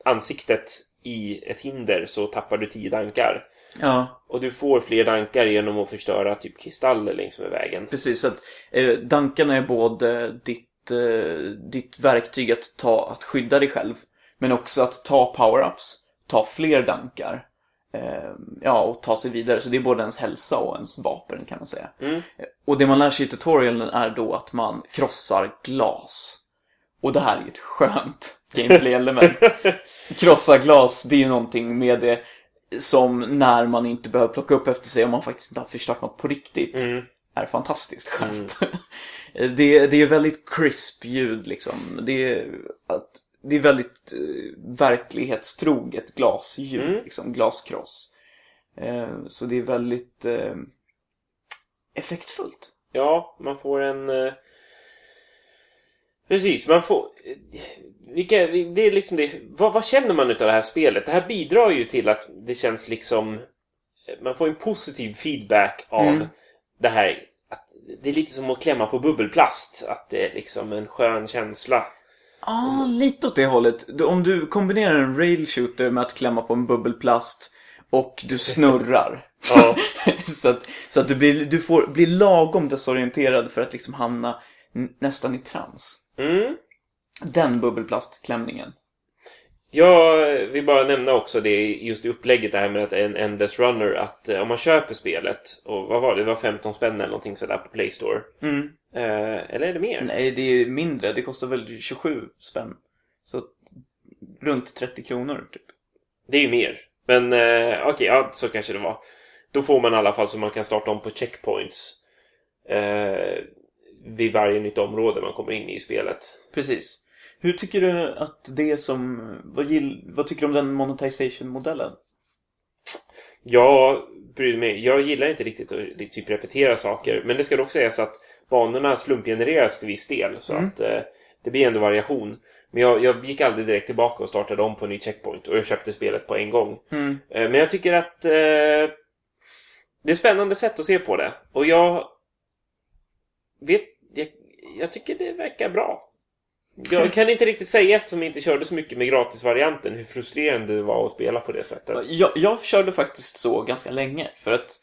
ansiktet i ett hinder så tappar du 10 dankar. Ja. Och du får fler dankar genom att förstöra typ kristaller längs med vägen. Precis, så att eh, dankarna är både ditt, eh, ditt verktyg att, ta, att skydda dig själv, men också att ta power-ups, ta fler dankar, eh, ja, och ta sig vidare. Så det är både ens hälsa och ens vapen kan man säga. Mm. Eh, Och det man lär sig i tutorialen är då att man krossar glas. Och det här är ju ett skönt (laughs) gameplay-element. (laughs) Krossa glas, det är ju någonting med det som när man inte behöver plocka upp efter sig om man faktiskt inte har förstört något på riktigt Mm. är fantastiskt skönt. (laughs) det, det är väldigt crisp ljud liksom. Det är, att, det är väldigt eh, verklighetstroget glasljud, Mm. liksom glaskross. Eh, så det är väldigt eh, effektfullt. Ja, man får en... Eh... Precis, man får... eh, Vilka, det är liksom det... Vad, vad känner man utav det här spelet? Det här bidrar ju till att det känns liksom... Man får en positiv feedback av Mm. det här. Att det är lite som att klämma på bubbelplast. Att det är liksom en skön känsla. Ja, lite åt det hållet. Om du kombinerar en rail shooter med att klämma på en bubbelplast och du snurrar. (laughs) Ja. (laughs) så att, så att du, blir, du får bli lagom desorienterad för att liksom hamna nästan i trans. Mm. Den bubbelplastklämningen. Jag vill bara nämna också det just i upplägget det här med att en Endless Runner att eh, om man köper spelet och vad var det? Det var 15 spänn eller någonting sådär på Play Store. Mm. Eh, eller är det mer? Nej, det är mindre. Det kostar väl 27 spänn. Så runt 30 kronor typ. Det är ju mer. Men eh, okej, ja, så kanske det var. Då får man i alla fall så man kan starta om på checkpoints. Eh, vid varje nytt område man kommer in i spelet. Precis. Hur tycker du att det som... Vad, gill, vad tycker du om den monetization-modellen? Ja, brydde mig. Jag gillar inte riktigt att typ repetera saker. Men det ska dock sägas att banorna slumpgenereras till viss del. Så att eh, det blir ändå variation. Men jag, jag gick aldrig direkt tillbaka och startade om på en ny checkpoint. Och jag köpte spelet på en gång. Mm. Eh, men jag tycker att eh, det är ett spännande sätt att se på det. Och jag vet... Jag, jag tycker det verkar bra. Jag kan inte riktigt säga eftersom jag inte körde så mycket med gratisvarianten hur frustrerande det var att spela på det sättet. Jag, jag körde faktiskt så ganska länge för att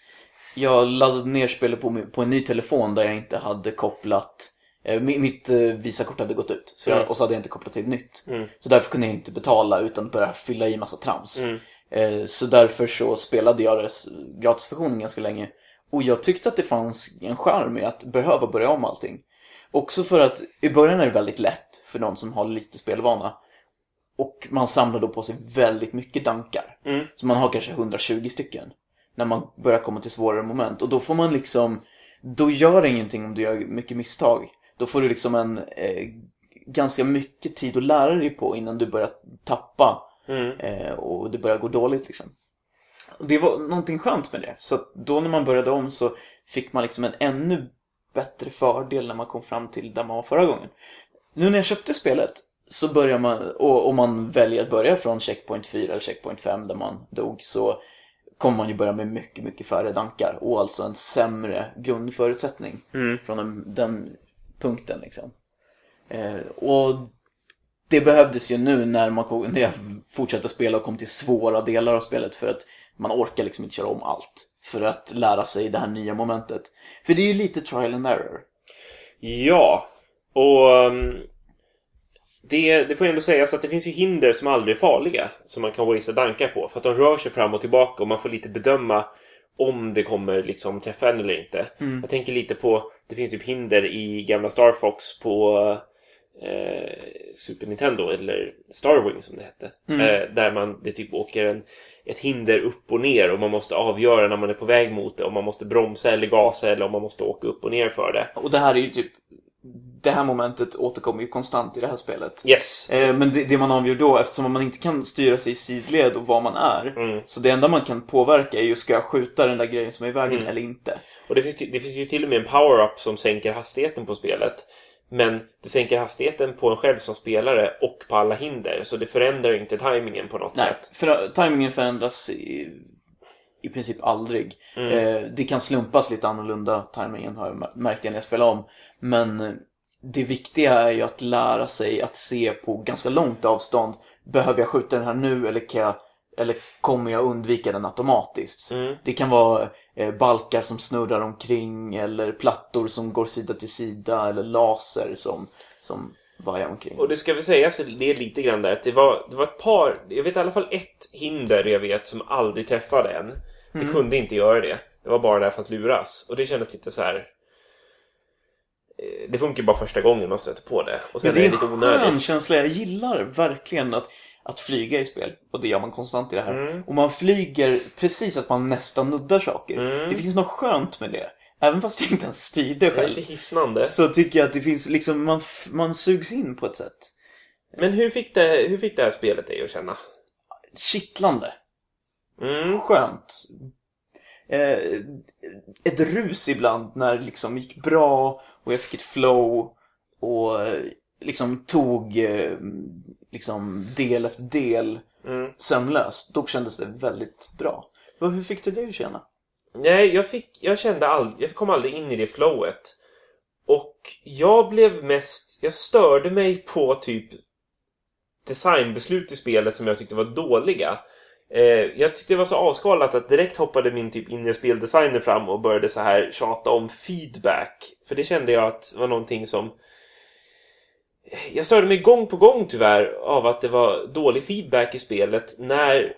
jag laddade ner spelet på, på en ny telefon där jag inte hade kopplat eh, mi- mitt eh, Visakort hade gått ut så jag, Mm. och så hade jag inte kopplat till ett nytt. Mm. Så därför kunde jag inte betala utan börja fylla i massa trams. Mm. Eh, så därför så spelade jag gratisversionen ganska länge. Och jag tyckte att det fanns en charm i att behöva börja om allting. Också för att i början är det väldigt lätt för någon som har lite spelvana. Och man samlar då på sig väldigt mycket dankar. Mm. Så man har kanske 120 stycken. När man börjar komma till svårare moment. Och då får man liksom... Då gör det ingenting om du gör mycket misstag. Då får du liksom en... Eh, ganska mycket tid att lära dig på innan du börjar tappa. Mm. Eh, och det börjar gå dåligt liksom. Det var någonting skönt med det. Så då när man började om så fick man liksom en ännu bättre fördel när man kom fram till där man var förra gången. Nu när jag köpte spelet så börjar man, och om man väljer att börja från checkpoint 4 eller checkpoint 5 där man dog så kommer man ju börja med mycket, mycket färre dankar och alltså en sämre grundförutsättning Mm. från den, den punkten liksom. Eh, och det behövdes ju nu när, man, när jag fortsatte spela och kom till svåra delar av spelet för att man orkar liksom inte köra om allt för att lära sig det här nya momentet. För det är ju lite trial and error. Ja, och um, det, det får ändå sägas att det finns ju hinder som aldrig är farliga som man kan wastea dankar på. För att de rör sig fram och tillbaka och man får lite bedöma om det kommer liksom träffa en eller inte. Jag tänker lite på, det finns typ hinder i gamla Star Fox på eh, Super Nintendo eller Starwing som det hette. Eh, där man, det typ åker en, ett hinder upp och ner och man måste avgöra när man är på väg mot det. Om man måste bromsa eller gasa eller om man måste åka upp och ner för det. Och det här är ju typ, det här momentet återkommer ju konstant i det här spelet. Yes. Eh, Men det, det man avgör då, eftersom man inte kan styra sig i sidled och var man är. Mm. Så det enda man kan påverka är ju, ska jag skjuta den där grejen som är i vägen Mm. eller inte? Och det finns, det finns ju till och med en power-up som sänker hastigheten på spelet. Men det sänker hastigheten på en själv som spelare och på alla hinder. Så det förändrar inte tajmingen på något Nej, sätt. för tajmingen förändras i, i princip aldrig. Mm. Eh, det kan slumpas lite annorlunda, tajmingen har jag mär- märkt när jag spelar om. Men det viktiga är ju att lära sig att se på ganska långt avstånd. Behöver jag skjuta den här nu eller, kan jag, eller kommer jag undvika den automatiskt? Mm. Det kan vara balkar som snurrar omkring eller plattor som går sida till sida eller laser som, som vajar omkring. Och det ska vi säga så det är lite grann där att det var, det var ett par, jag vet i alla fall ett hinder jag vet som aldrig träffade en. Det kunde inte göra det. Det var bara där för att luras. Och det kändes lite så här. eh, Det funkar bara första gången man stöter på det. Och sen Men det är är en det lite onödigt. skön känsla. Jag gillar verkligen att, att flyga i spel. Och det gör man konstant i det här. Mm. Och man flyger precis att man nästan nuddar saker. Mm. Det finns något skönt med det. Även fast jag inte ens styrde Det är själv. lite hisnande. Så tycker jag att det finns liksom, man, man sugs in på ett sätt. Men hur fick, det, hur fick det här spelet dig att känna? Kittlande. Mm. Skönt. Eh, ett rus ibland när det liksom gick bra och jag fick ett flow och liksom tog eh, liksom del efter del Mm. sömlöst. Då kändes det väldigt bra. Hur fick du det att känna? Nej, jag, fick, jag kände aldrig, jag kom aldrig in i det flowet. Och jag blev mest, jag störde mig på typ designbeslut i spelet som jag tyckte var dåliga. Eh, jag tyckte det var så avskalat att direkt hoppade min typ inre speldesigner fram och började så här tjata om feedback. För det kände jag att var någonting som... Jag störde mig gång på gång tyvärr av att det var dålig feedback i spelet när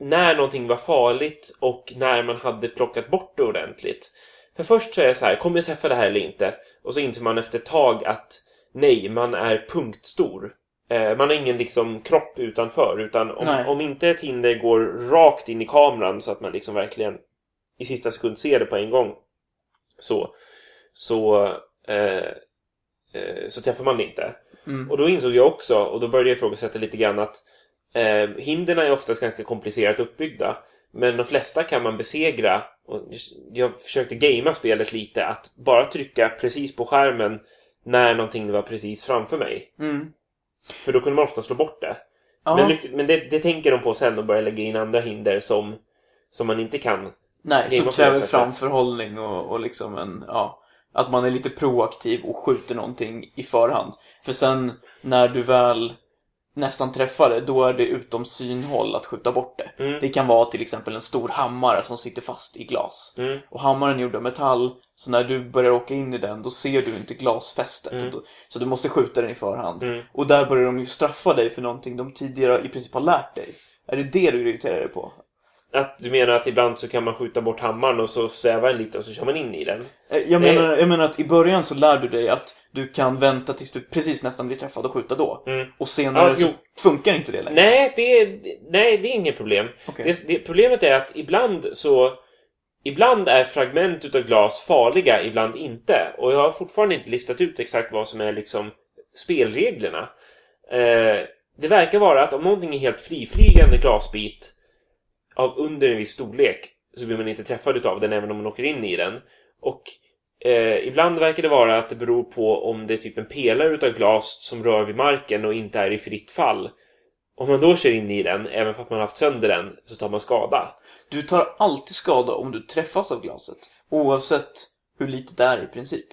när någonting var farligt och när man hade plockat bort det ordentligt. För först så är jag så här, kommer jag träffa det här eller inte? Och så inser man efter ett tag att nej, man är punktstor. Eh, man har ingen liksom kropp utanför, utan om, Nej. om inte ett hinder går rakt in i kameran så att man liksom verkligen i sista sekund ser det på en gång så, så, eh, så träffar man det inte. Mm. Och då insåg jag också, och då började jag ifrågasätta lite grann att eh, hindren är oftast ganska komplicerat uppbyggda. Men de flesta kan man besegra. Och jag försökte gamea spelet lite. Att bara trycka precis på skärmen när någonting var precis framför mig. Mm. För då kunde man ofta slå bort det. Ja. Men, men det, det tänker de på sen och börjar lägga in andra hinder som, som man inte kan. Nej, som kräver framförhållning och, och liksom en, ja, att man är lite proaktiv och skjuter någonting i förhand. För sen när du väl nästan träffar det, då är det utom synhåll att skjuta bort det. Mm. Det kan vara till exempel en stor hammare som sitter fast i glas. Mm. Och hammaren är gjord av metall, så när du börjar åka in i den, då ser du inte glasfästet. Mm. Då, så du måste skjuta den i förhand. Mm. Och där börjar de ju straffa dig för någonting de tidigare i princip har lärt dig. Är det det du irriterar dig på? Att du menar att ibland så kan man skjuta bort hammaren och så svävar den lite och så kör man in i den? Eh, Jag menar, jag menar att i början så lär du dig att du kan vänta tills du precis nästan blir träffad och skjuta då. Mm. Och senare Ja, så funkar inte det längre. Nej, det är, nej, det är inget problem. Okej. Det, det, problemet är att ibland så... Ibland är fragment utav glas farliga, ibland inte. Och jag har fortfarande inte listat ut exakt vad som är liksom spelreglerna. Eh, det verkar vara att om någonting är helt friflygande glasbit av under en viss storlek så blir man inte träffad utav den även om man åker in i den. Och eh, ibland verkar det vara att det beror på om det är typ en pelare utav glas som rör vid marken och inte är i fritt fall. Om man då kör in i den, även fast man har haft sönder den, så tar man skada. Du tar alltid skada om du träffas av glaset. Oavsett hur litet det är i princip.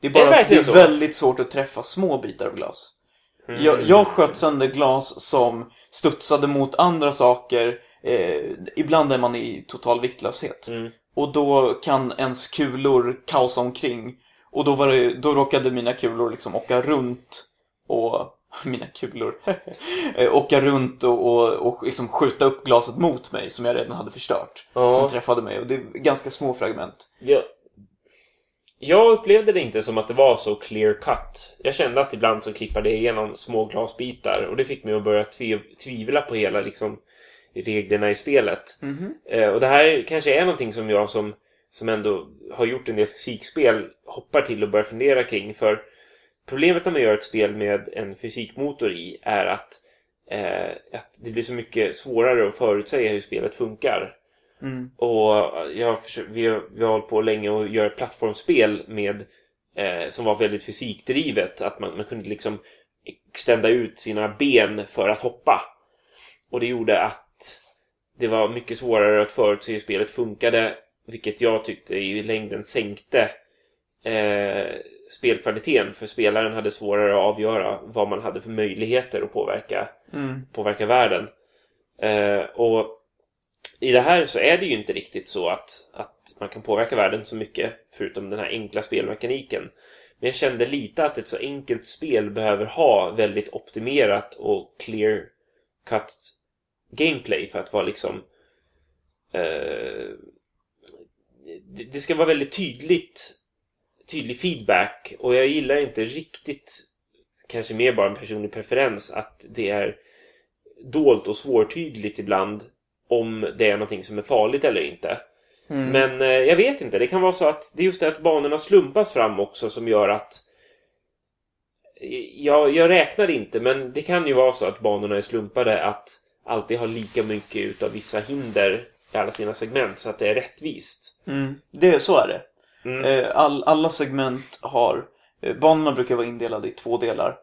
Det är Är bara det att det är så? väldigt svårt att träffa små bitar av glas. Mm. Jag, jag sköt sönder glas som studsade mot andra saker. Eh, ibland är man i total viktlöshet. Mm. Och då kan ens kulor kaosa omkring. Och då, var det, då råkade mina kulor liksom åka runt och... (laughs) Mina kulor. (laughs) Eh, åka runt och, och, och liksom skjuta upp glaset mot mig som jag redan hade förstört. Ja. Som träffade mig. Och det är ganska små fragment. Jag, jag upplevde det inte som att det var så clear cut. Jag kände att ibland så klippade det igenom små glasbitar och det fick mig att börja tvi- tvivla på hela liksom, reglerna i spelet. Eh, och det här kanske är någonting som jag som, som ändå har gjort en del fysikspel hoppar till och börjar fundera kring. För problemet när man gör ett spel med en fysikmotor i är att, eh, att det blir så mycket svårare att förutsäga hur spelet funkar. Mm. Och jag vi, har, vi har hållit på länge och gör ett plattformsspel med, eh, som var väldigt fysikdrivet. Att man, man kunde liksom extenda ut sina ben för att hoppa. Och det gjorde att det var mycket svårare att förutse hur spelet funkade. Vilket jag tyckte i längden sänkte eh, spelkvaliteten. För spelaren hade svårare att avgöra vad man hade för möjligheter att påverka, Mm. påverka världen. Eh, och i det här så är det ju inte riktigt så att, att man kan påverka världen så mycket förutom den här enkla spelmekaniken. Men jag kände lite att ett så enkelt spel behöver ha väldigt optimerat och clear cut gameplay för att vara liksom eh, det, det ska vara väldigt tydligt tydlig feedback och jag gillar inte riktigt kanske mer bara en personlig preferens att det är dolt och svårtydligt ibland om det är någonting som är farligt eller inte. Mm. Men eh, jag vet inte, det kan vara så att det är just det att banorna slumpas fram också som gör att jag, jag räknar inte, men det kan ju vara så att banorna är slumpade att alltid ha lika mycket utav vissa hinder i alla sina segment så att det är rättvist. Mm. Det, så är det. Mm. Eh, All, alla segment har... eh, Banorna brukar vara indelade i två delar.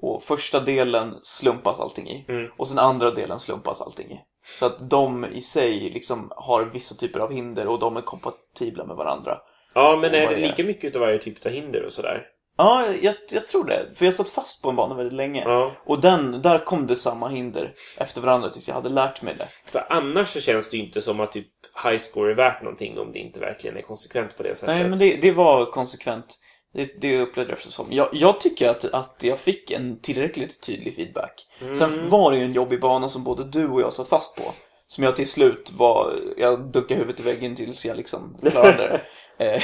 Och första delen slumpas allting i. Mm. Och sen andra delen slumpas allting i. Så att de i sig liksom har vissa typer av hinder och de är kompatibla med varandra. Ja, men är det lika mycket utav varje typ av hinder och sådär? Ja, jag, jag tror det. För jag satt fast på en bana väldigt länge. Ja. Och den, där kom det samma hinder efter varandra tills jag hade lärt mig det. För annars så känns det ju inte som att typ high score är värt någonting om det inte verkligen är konsekvent på det sättet. Nej, men det, det var konsekvent. Det, det upplevde jag som. Jag, jag tycker att, att jag fick en tillräckligt tydlig feedback. Sen var det ju en jobbig bana som både du och jag satt fast på. Som jag till slut var, jag duckade huvudet i väggen tills jag liksom klarade det. (laughs) Eh,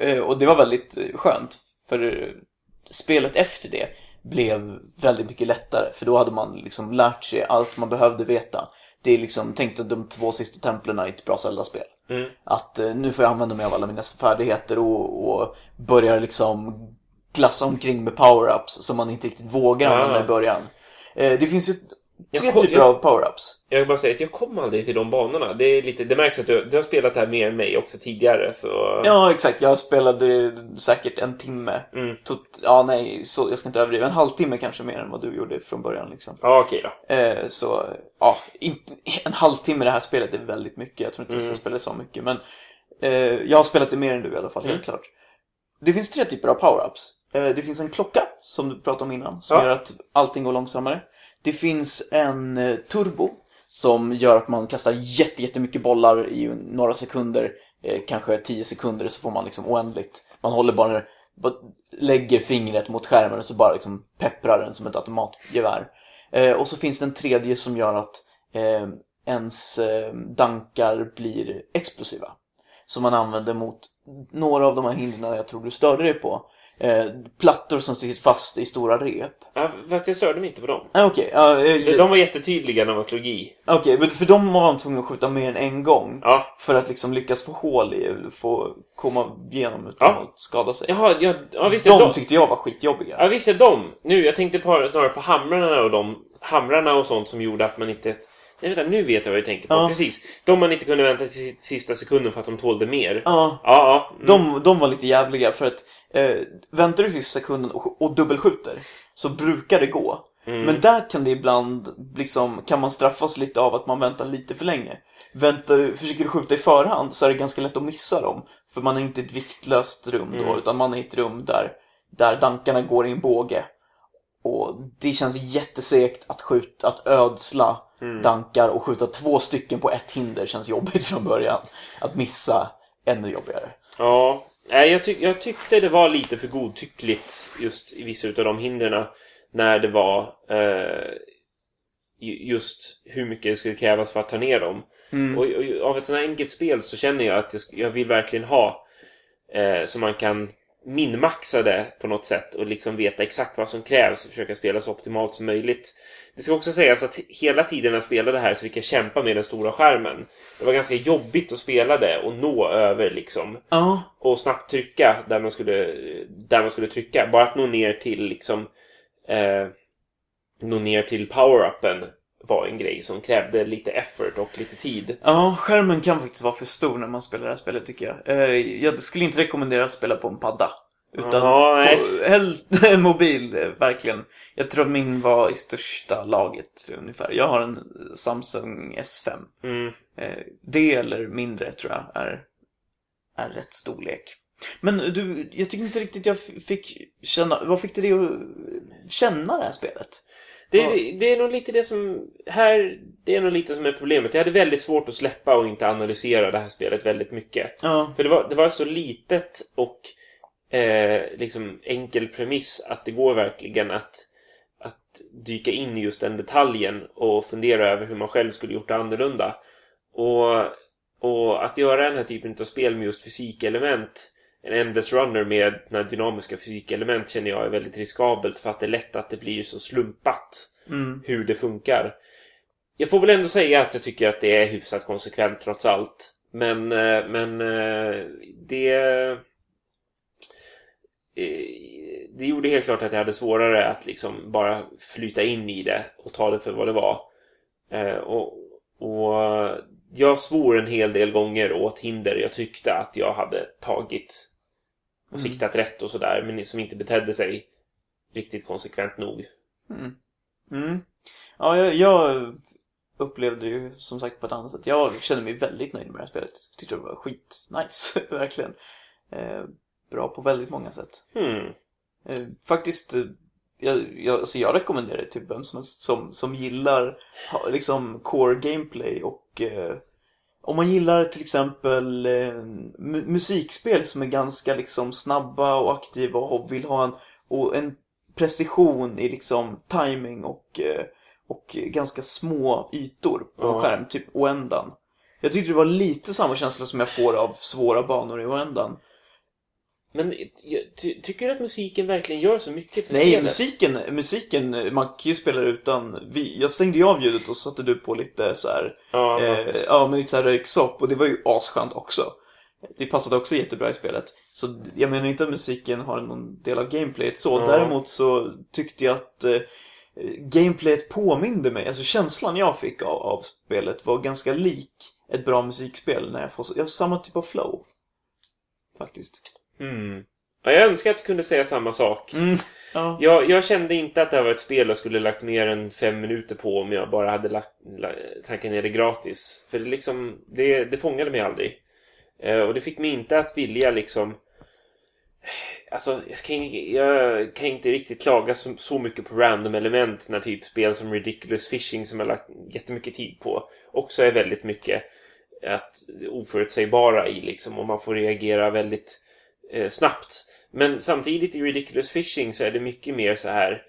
eh, och det var väldigt skönt. För spelet efter det blev väldigt mycket lättare. För då hade man liksom lärt sig allt man behövde veta. Det är liksom, tänk dig de två sista templen i ett bra Zelda-spel. Mm. Att eh, nu får jag använda mig av alla mina färdigheter och, och börja liksom glassa omkring med power-ups som man inte riktigt vågar använda i början. Eh, det finns ju tre kom- typer jag- av power-ups. Jag vill bara säga att jag kom aldrig till de banorna. Det, är lite, det märks att du, du har spelat det här mer än mig också tidigare. Så... Ja, exakt. Jag spelade säkert en timme. Mm. Tot- ja, nej, så, jag ska inte överdriva. En halvtimme kanske mer än vad du gjorde från början. Liksom. Ja, okej då. Eh, så, ja, inte, en halvtimme i det här spelet är väldigt mycket. Jag tror inte Mm. jag spelar så mycket. Men eh, jag har spelat det mer än du i alla fall, Mm. helt klart. Det finns tre typer av power-ups. Eh, det finns en klocka, som du pratade om innan, som Ja. gör att allting går långsammare. Det finns en eh, turbo, som gör att man kastar jätte, jättemycket bollar i några sekunder. Eh, kanske 10 sekunder, så får man liksom oändligt. Man håller bara, bara lägger fingret mot skärmen och så bara liksom pepprar den som ett automatgevär. Eh, och så finns det en tredje som gör att ens dankar blir explosiva. Som man använder mot några av de här hindren jag tror du störde dig på. Eh, plattor som sitter fast i stora rep. Ja, fast jag störde mig inte på dem. Ah, Okej, ja, eh, De var jättetydliga när man slog i. okej, men för de var man tvungen att skjuta mer än en gång. Ja. För att liksom lyckas få hål i, få komma igenom utan Ja. att skada sig. Jaha, ja, ja visst de de... tyckte jag var skitjobbiga. Ja, visst är de. Nu, jag tänkte på, snarare på hamrarna och de hamrarna och sånt som gjorde att man inte... Nej, vänta, nu vet jag vad jag tänker på. Ja. Precis. De man inte kunde vänta till sista sekunden för att de tålde mer. Ja, Ja, ja. Mm. de, de var lite jävliga för att eh, väntar du sista sekunden och, och dubbelskjuter så brukar det gå. Mm. Men där kan det ibland, liksom, kan man straffas lite av att man väntar lite för länge. Väntar, försöker du skjuta i förhand så är det ganska lätt att missa dem. För man är inte i ett viktlöst rum då, Mm. utan man är i ett rum där, där dankarna går i en båge. Och det känns jättesegt att skjuta, att ödsla Mm. dankar och skjuta två stycken på ett hinder känns jobbigt (laughs) från början. Att missa, ännu jobbigare. Ja, nej, jag, tyck, jag tyckte det var lite för godtyckligt just i vissa utav de hindren när det var eh, ju- just hur mycket det skulle krävas för att ta ner dem. Mm. Och, och av ett sånt här enkelt spel så känner jag att jag, jag vill verkligen ha eh, så man kan minmaxa det på något sätt och liksom veta exakt vad som krävs och försöka spela så optimalt som möjligt. Det ska också sägas att hela tiden när jag spelade här så fick jag kämpa med den stora skärmen. Det var ganska jobbigt att spela det och nå över liksom Ja, och snabbt trycka där man skulle, där man skulle trycka. Bara att nå ner till liksom eh, nå ner till power-upen var en grej som krävde lite effort och lite tid. Ja, skärmen kan faktiskt vara för stor när man spelar det här spelet tycker jag. Eh, jag skulle inte rekommendera att spela på en padda. Utan nej. på, mobil, verkligen. Jag tror att min var i största laget ungefär. Jag har en Samsung S5. Mm. Eh, det eller mindre tror jag är, är rätt storlek. Men du, jag tycker inte riktigt jag fick känna, vad fick dig att känna det här spelet? Det, Ja. är- det är nog lite det som... Här, det är nog lite som är problemet. Jag hade väldigt svårt att släppa och inte analysera det här spelet väldigt mycket. Ja, För det var, det var så litet och eh, liksom enkel premiss att det går verkligen att, att dyka in i just den detaljen och fundera över hur man själv skulle gjort det annorlunda. Och, och att göra den här typen av spel med just fysikelement en endless runner med den här dynamiska fysikelement känner jag är väldigt riskabelt för att det är lätt att det blir så slumpat mm, hur det funkar. Jag får väl ändå säga att jag tycker att det är hyfsat konsekvent trots allt. Men, eh, men eh, det... eh, Det gjorde helt klart att jag hade svårare att liksom bara flyta in i det och ta det för vad det var. Och, och jag svor en hel del gånger åt hinder jag tyckte att jag hade tagit och Mm. siktat rätt och sådär, men som inte betedde sig riktigt konsekvent nog. mm, mm. Ja, jag, jag upplevde det ju som sagt på ett annat sätt. Jag kände mig väldigt nöjd med det här spelet. Jag tyckte det var skitnice, (laughs) verkligen. Eh, bra på väldigt många sätt. Hmm. Eh, faktiskt, eh, jag, jag, alltså jag rekommenderar det till vem som helst som, som gillar ha, liksom core gameplay och eh, om man gillar till exempel eh, mu- musikspel som är ganska liksom snabba och aktiva och vill ha en, och en precision i liksom timing och, eh, och ganska små ytor på Ja. skärm, typ Oendan. Jag tyckte det var lite samma känsla som jag får av svåra banor i Oendan. Men ty, tycker du att musiken verkligen gör så mycket för Nej, spelet? musiken, musiken, man kan ju spela utan, vi, jag stängde ju av ljudet och satte du på lite så här, Ja, eh, ja men lite så här röyksopp och det var ju asskönt också. Det passade också jättebra i spelet. Så jag menar inte att musiken har någon del av gameplayet så. Ja. Däremot så tyckte jag att eh, gameplayet påminde mig, alltså känslan jag fick av, av spelet var ganska lik ett bra musikspel när jag får, jag har samma typ av flow. Faktiskt. Mm. Ja, jag önskar att jag kunde säga samma sak. Mm. Ja. Jag, jag kände inte att det här var ett spel jag skulle lagt mer än fem minuter på om jag bara hade lagt, la, tanken ner det gratis. För det, liksom, det, det fångade mig aldrig. Eh, och det fick mig inte att vilja liksom... Alltså, jag kan, jag kan inte riktigt klaga så, så mycket på random element när typ spel som Ridiculous Fishing som jag lagt jättemycket tid på också är väldigt mycket att oförutsägbara i liksom och man får reagera väldigt eh, snabbt. Men samtidigt i Ridiculous Fishing så är det mycket mer så här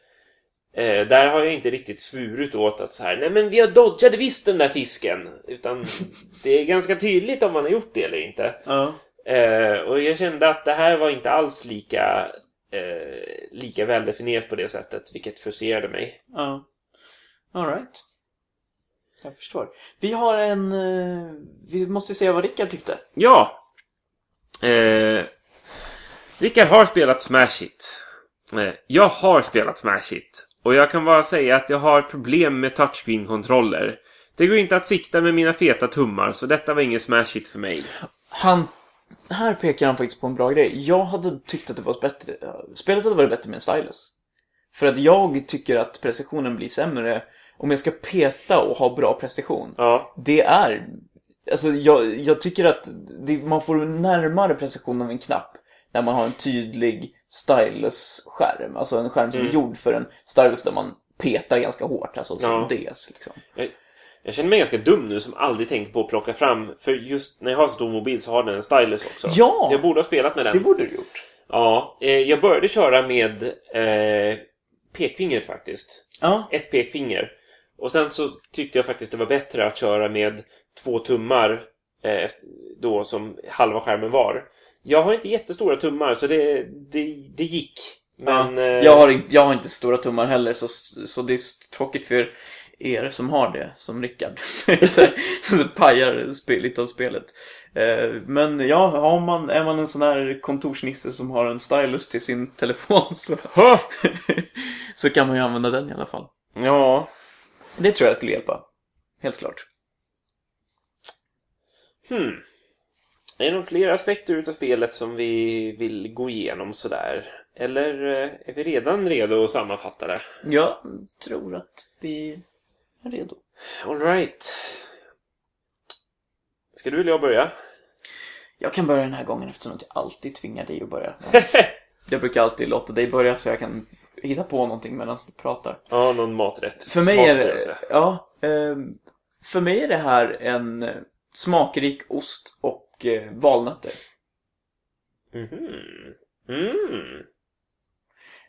eh, där har jag inte riktigt svurit åt att så här, nej men vi har dodgade visst den där fisken. Utan (laughs) det är ganska tydligt om man har gjort det eller inte. Ja. Eh, och jag kände att det här var inte alls lika, eh, lika väldefinierat på det sättet, vilket frustrerade mig. Ja. Alright. Jag förstår. Vi har en... eh, Vi måste se vad Rickard tyckte. Ja! Rickard har spelat Smash It. Eh, jag har spelat Smash It. Och jag kan bara säga att jag har problem med touchscreen-kontroller. Det går inte att sikta med mina feta tummar, så detta var ingen Smash It för mig. Han... Här pekar han faktiskt på en bra grej. Jag hade tyckt att det var bättre... Spelet hade varit bättre med en stylus. För att jag tycker att precisionen blir sämre om jag ska peta och ha bra precision. Ja, Det är... Alltså jag, jag tycker att det, man får närmare precision av en knapp när man har en tydlig stylus-skärm. Alltså en skärm som är gjord för en stylus där man petar ganska hårt. Alltså som Ja. DS liksom. jag, jag känner mig ganska dum nu som aldrig tänkt på att plocka fram, för just när jag har så stor mobil så har den en stylus också. Ja! Så jag borde ha spelat med den. Det borde du gjort. Ja, eh, jag började köra med eh, pekfingret faktiskt. Ja. Ett pekfinger. Och sen så tyckte jag faktiskt det var bättre att köra med två tummar eh, då som halva skärmen var. Jag har inte jättestora tummar så det, det, det gick. Men... ja. eh, jag, har inte, jag har inte stora tummar heller så, så det är tråkigt för er som har det, som Rickard. (laughs) så, så pajar spel, lite av spelet. Eh, Men ja, har man, är man en sån här kontorsnisse som har en stylus till sin telefon så, (laughs) så kan man ju använda den i alla fall. Ja. Det tror jag skulle hjälpa. Helt klart. Hmm. Är det några fler aspekter utav spelet som vi vill gå igenom sådär? Eller eh, är vi redan redo att sammanfatta det? Jag tror att vi är redo. Alright. Ska du eller jag börja? Jag kan börja den här gången eftersom att jag alltid tvingar dig att börja. (laughs) Jag brukar alltid låta dig börja så jag kan hitta på någonting medan du pratar. Ja, någon maträtt. För mig är Matupplevelse. det, ja, ehm, för mig är det här en smakrik ost och eh, valnötter. Mhm. Mm.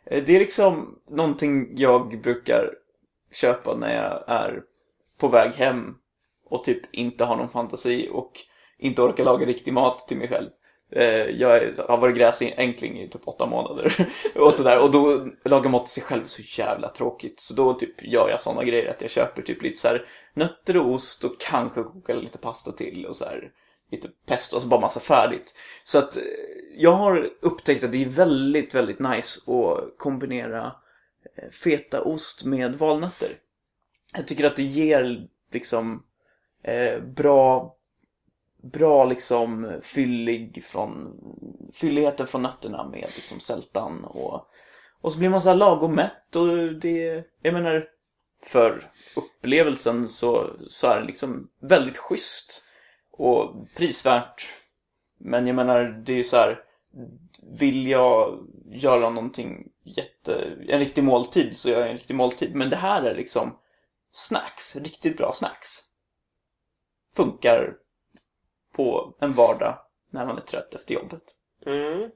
Eh, Det är liksom någonting jag brukar köpa när jag är på väg hem och typ inte har någon fantasi och inte orkar laga riktig mat till mig själv. Eh, Jag har varit gräsänkling i typ åtta månader (laughs) och sådär och då lagar mat till sig själv så jävla tråkigt så då typ gör jag sådana grejer att jag köper typ lite så här nötter och ost och kanske kokar lite pasta till och så här lite pesto och så bara massa färdigt. Så att eh, jag har upptäckt att det är väldigt, väldigt nice att kombinera eh, fetaost med valnötter. Jag tycker att det ger liksom eh, bra, bra liksom fyllig från, fylligheten från nötterna med liksom sältan och, och så blir man så här lagom mätt och det, jag menar, för upplevelsen så, så är det liksom väldigt schysst och prisvärt. Men jag menar, det är ju så här, vill jag göra någonting jätte, en riktig måltid så gör jag en riktig måltid. Men det här är liksom snacks, riktigt bra snacks. Funkar på en vardag när man är trött efter jobbet. Mm.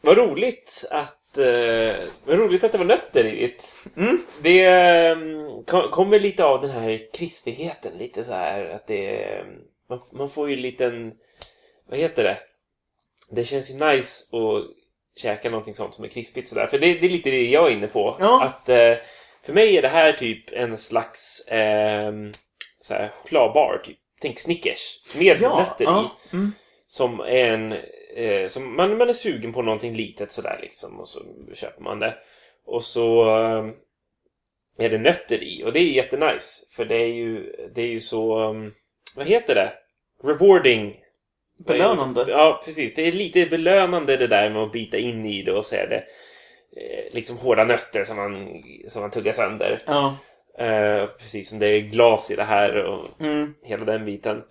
Vad roligt att... Eh, roligt att det var nötter i ditt. Mm. Det eh, kom- kommer lite av den här krispigheten. Lite så här att det... eh, Man, man får ju en liten... Vad heter det? Det känns ju nice att käka någonting sånt som är krispigt sådär. För det, det är lite det jag är inne på. Ja. Att eh, för mig är det här typ en slags eh, så här, chokladbar. Typ. Tänk Snickers. Med nötter i. Mm. Som är en eh, som man, man är sugen på någonting litet sådär liksom och så köper man det. Och så eh, är det nötter i och det är jättenice för det är ju, det är ju så, um, vad heter det? Rewarding. Belönande. Ja, precis. Det är lite belönande det där med att bita in i det och så är det eh, liksom hårda nötter som man, som man tuggar sönder. Ja. Eh, precis som det är glas i det här och Mm. hela den biten.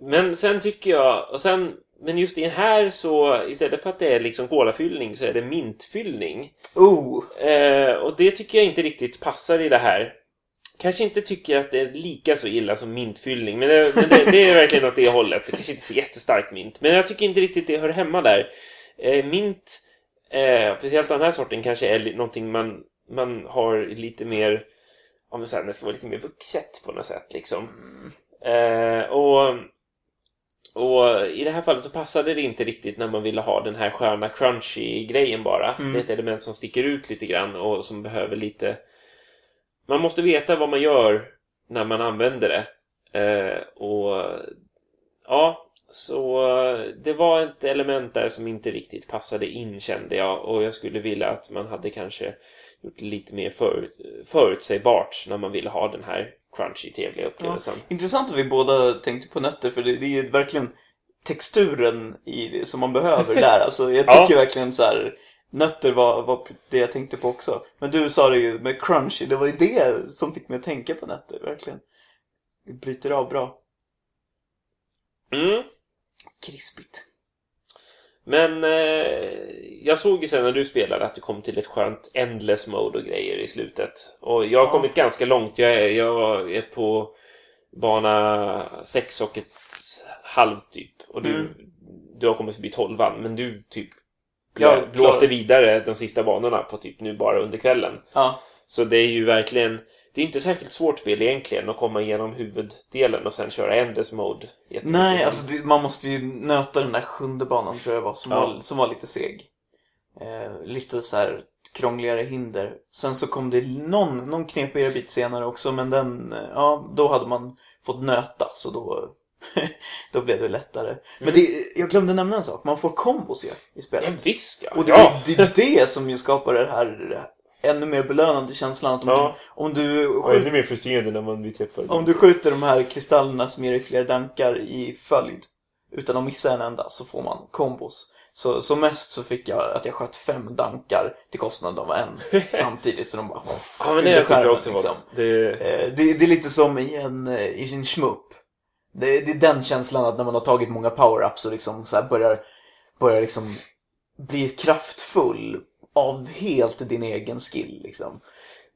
Men sen tycker jag, och sen, men just i den här så istället för att det är liksom kolafyllning så är det mintfyllning. Oh. Eh, och det tycker jag inte riktigt passar i det här. Kanske inte tycker att det är lika så illa som mintfyllning, men det, men det, det är verkligen åt det hållet. Det kanske inte är så jättestarkt mint, men jag tycker inte riktigt det hör hemma där. Eh, mint, eh, speciellt den här sorten, kanske är någonting man, man har lite mer, om man säger, det ska vara lite mer vuxet på något sätt liksom. Eh, och, och i det här fallet så passade det inte riktigt när man ville ha den här sköna crunchy-grejen bara. Mm. Det är ett element som sticker ut lite grann och som behöver lite... Man måste veta vad man gör när man använder det. Eh, och ja, så det var ett element där som inte riktigt passade in kände jag. Och jag skulle vilja att man hade kanske gjort lite mer för, förutsägbart när man ville ha den här crunchy, trevliga upplevelsen. Intressant att vi båda tänkte på nötter för det, det är ju verkligen texturen i det som man behöver där. Alltså jag (laughs) Ja. tycker verkligen så här Nötter var, var det jag tänkte på också. Men du sa det ju med crunchy, det var ju det som fick mig att tänka på nötter, verkligen. Det bryter av bra. Mm. Krispigt. Men eh, jag såg ju sen när du spelade att du kom till ett skönt endless mode och grejer i slutet. Och jag har Ja. kommit ganska långt. Jag är, jag är på bana 6 och ett halvt typ. Och du, Mm. du har kommit förbi 12 men du typ blå- blåste vidare de sista banorna på typ nu bara under kvällen. Ja. Så det är ju verkligen det är inte särskilt svårt spel egentligen att komma igenom huvuddelen och sen köra endless mode. Nej, alltså det, man måste ju nöta den där sjunde banan tror jag var, som, Ja. var, som var lite seg. Eh, lite så här krångligare hinder. Sen så kom det någon, någon knepigare bit senare också, men den, eh, ja, då hade man fått nöta, så då, (laughs) då blev det lättare. Men det, jag glömde nämna en sak, man får kombos ju i spelet. Ja, visst ja. Och det, ja. det är det som ju skapar det här ännu mer belönande känslan att om Ja. du, om du skjuter ännu mer frustrerande när man blir träffad. om du skjuter de här kristallerna som ger dig fler dankar i följd utan att missa en enda så får man kombos. Så, så mest så fick jag att jag sköt fem dankar till kostnaden av en (laughs) samtidigt så de bara Ja, men det jag skärmen, också liksom. Det... Eh, det, det är lite som i en, eh, i en shmup. Det, det är den känslan att när man har tagit många power-ups och liksom så börjar, börjar liksom bli kraftfull av helt din egen skill liksom.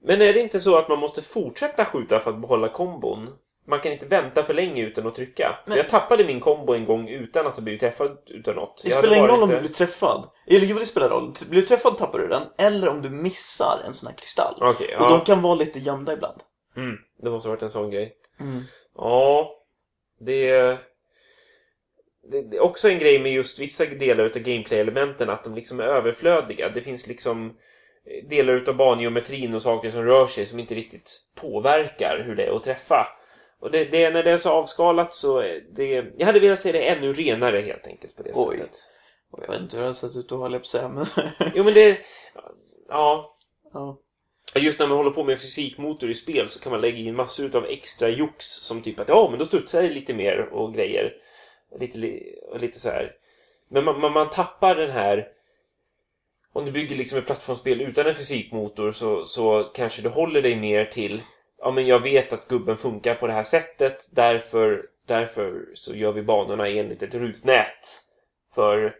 Men är det inte så att man måste fortsätta skjuta för att behålla kombon? Man kan inte vänta för länge utan att trycka. Men- Jag tappade min kombo en gång utan att ha blivit träffad utav något. Det spelar ingen roll om du blir träffad. Eller jo, det spelar roll. Blir du träffad tappar du den. Eller om du missar en sån här kristall. Och ja. de kan vara lite gömda ibland. Mm, det måste ha varit en sån grej. Mm. Ja, det... Det är också en grej med just vissa delar utav gameplay-elementen att de liksom är överflödiga. Det finns liksom delar utav bangeometrin och saker som rör sig som inte riktigt påverkar hur det är att träffa. Och det, det, när det är så avskalat så... är Det, jag hade velat se det ännu renare helt enkelt på det Oj. sättet. Och jag vet inte hur det har sett ut att hålla på säga, men... Jo men det... Ja, ja. Just när man håller på med fysikmotor i spel så kan man lägga in massor av extra jox som typ att ja, men då studsar det lite mer och grejer. Lite, li- och lite så här. Men man, man, man tappar den här... Om du bygger liksom ett plattformsspel utan en fysikmotor så, så kanske du håller dig mer till ja, men jag vet att gubben funkar på det här sättet därför, därför så gör vi banorna enligt ett rutnät. För,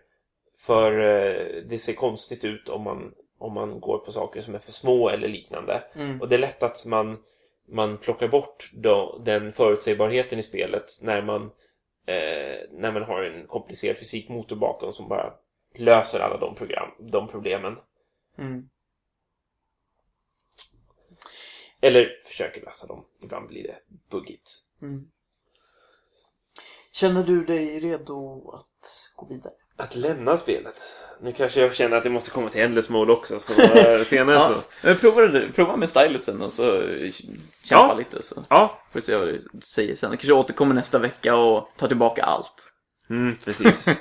för eh, det ser konstigt ut om man, om man går på saker som är för små eller liknande. Mm. Och det är lätt att man, man plockar bort då, den förutsägbarheten i spelet när man, eh, när man har en komplicerad fysikmotor bakom som bara löser alla de, program, de problemen. Mm. Eller försöker lösa dem. Ibland blir det buggigt. Mm. Känner du dig redo att gå vidare? Att lämna spelet. Nu kanske jag känner att jag måste komma till Endless Mode också, så (laughs) eh, senare Ja. så... Men prova, det, prova med stylusen och så kämpa Ja. lite så Ja, får vi se vad du säger sen. Kanske återkommer nästa vecka och tar tillbaka allt. mm, precis. (laughs)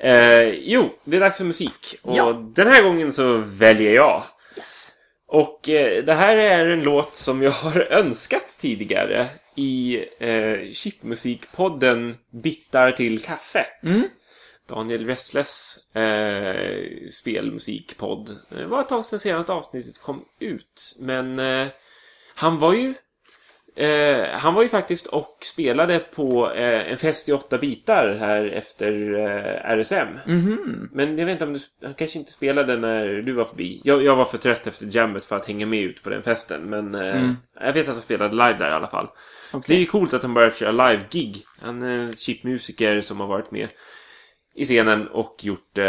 Eh, jo, det är dags för musik. Och Ja. den här gången så väljer jag. Yes. Och eh, det här är en låt som jag har (laughs) önskat tidigare i eh, chipmusikpodden Bittar till kaffet. Daniel Wessles eh, spelmusikpodd. Det var ett tag sedan senaste avsnittet kom ut. Men eh, han var ju Eh, han var ju faktiskt och spelade på eh, en fest i åtta bitar här efter eh, RSM. Mhm. Men jag vet inte om du, han kanske inte spelade när du var förbi. Jag, jag var för trött efter jammet för att hänga med ut på den festen. Men eh, jag vet att han spelade live där i alla fall. Det är ju coolt att han börjat köra live-gig. Han är en chipmusiker som har varit med i scenen och gjort, eh,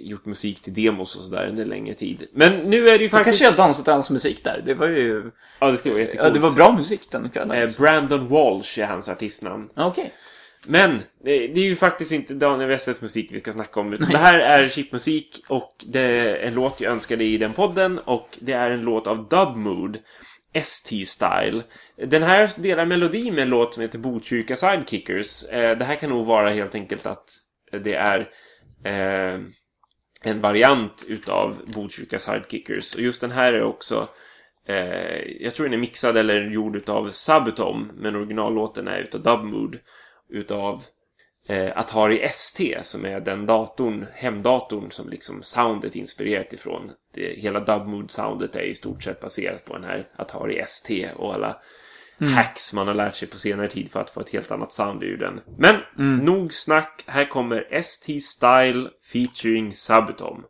gjort musik till demos och sådär under längre tid. Men nu är det ju faktiskt... kanske jag dansat hans musik där. Det var ju... Ja, det skulle vara jättekul. Ja, det var bra musik den kvällen. Eh, Brandon Walsh är hans artistnamn. Okej. Men eh, det är ju faktiskt inte Daniel Westers musik vi ska snacka om. Utan det här är chipmusik och det är en låt jag önskade i den podden. Och det är en låt av Dub Mood. ST-style. Den här delar melodi med en låt som heter Botkyrka Sidekickers. Eh, Det här kan nog vara helt enkelt att det är eh, en variant utav Botkyrka Sidekickers. Och just den här är också eh, jag tror den är mixad eller gjord utav Sabutom men originallåten är utav Dubmood utav eh, Atari ST som är den datorn, hemdatorn som liksom soundet är inspirerat ifrån. Det, hela Dubmood-soundet är i stort sett baserat på den här Atari ST och alla hacks man har lärt sig på senare tid för att få ett helt annat sound ur den. Men nog snack, här kommer ST Style featuring Sabutom.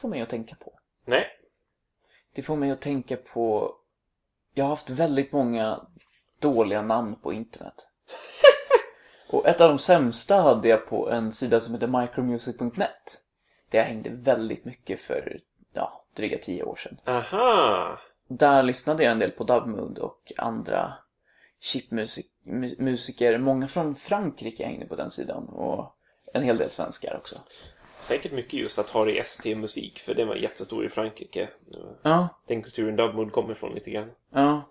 Får mig att tänka på? Nej. Det får mig att tänka på... Jag har haft väldigt många dåliga namn på internet. (laughs) Och ett av de sämsta hade jag på en sida som heter micromusic.net. Där jag hängde väldigt mycket för, ja, dryga tio år sedan. Aha! Där lyssnade jag en del på Dubmood och andra chipmusiker. Många från Frankrike hängde på den sidan. Och en hel del svenskar också. Säkert mycket just att ha det i ST-musik, för den var jättestor i Frankrike. Ja, Den kulturen Dubmood kommer från lite grann. Ja.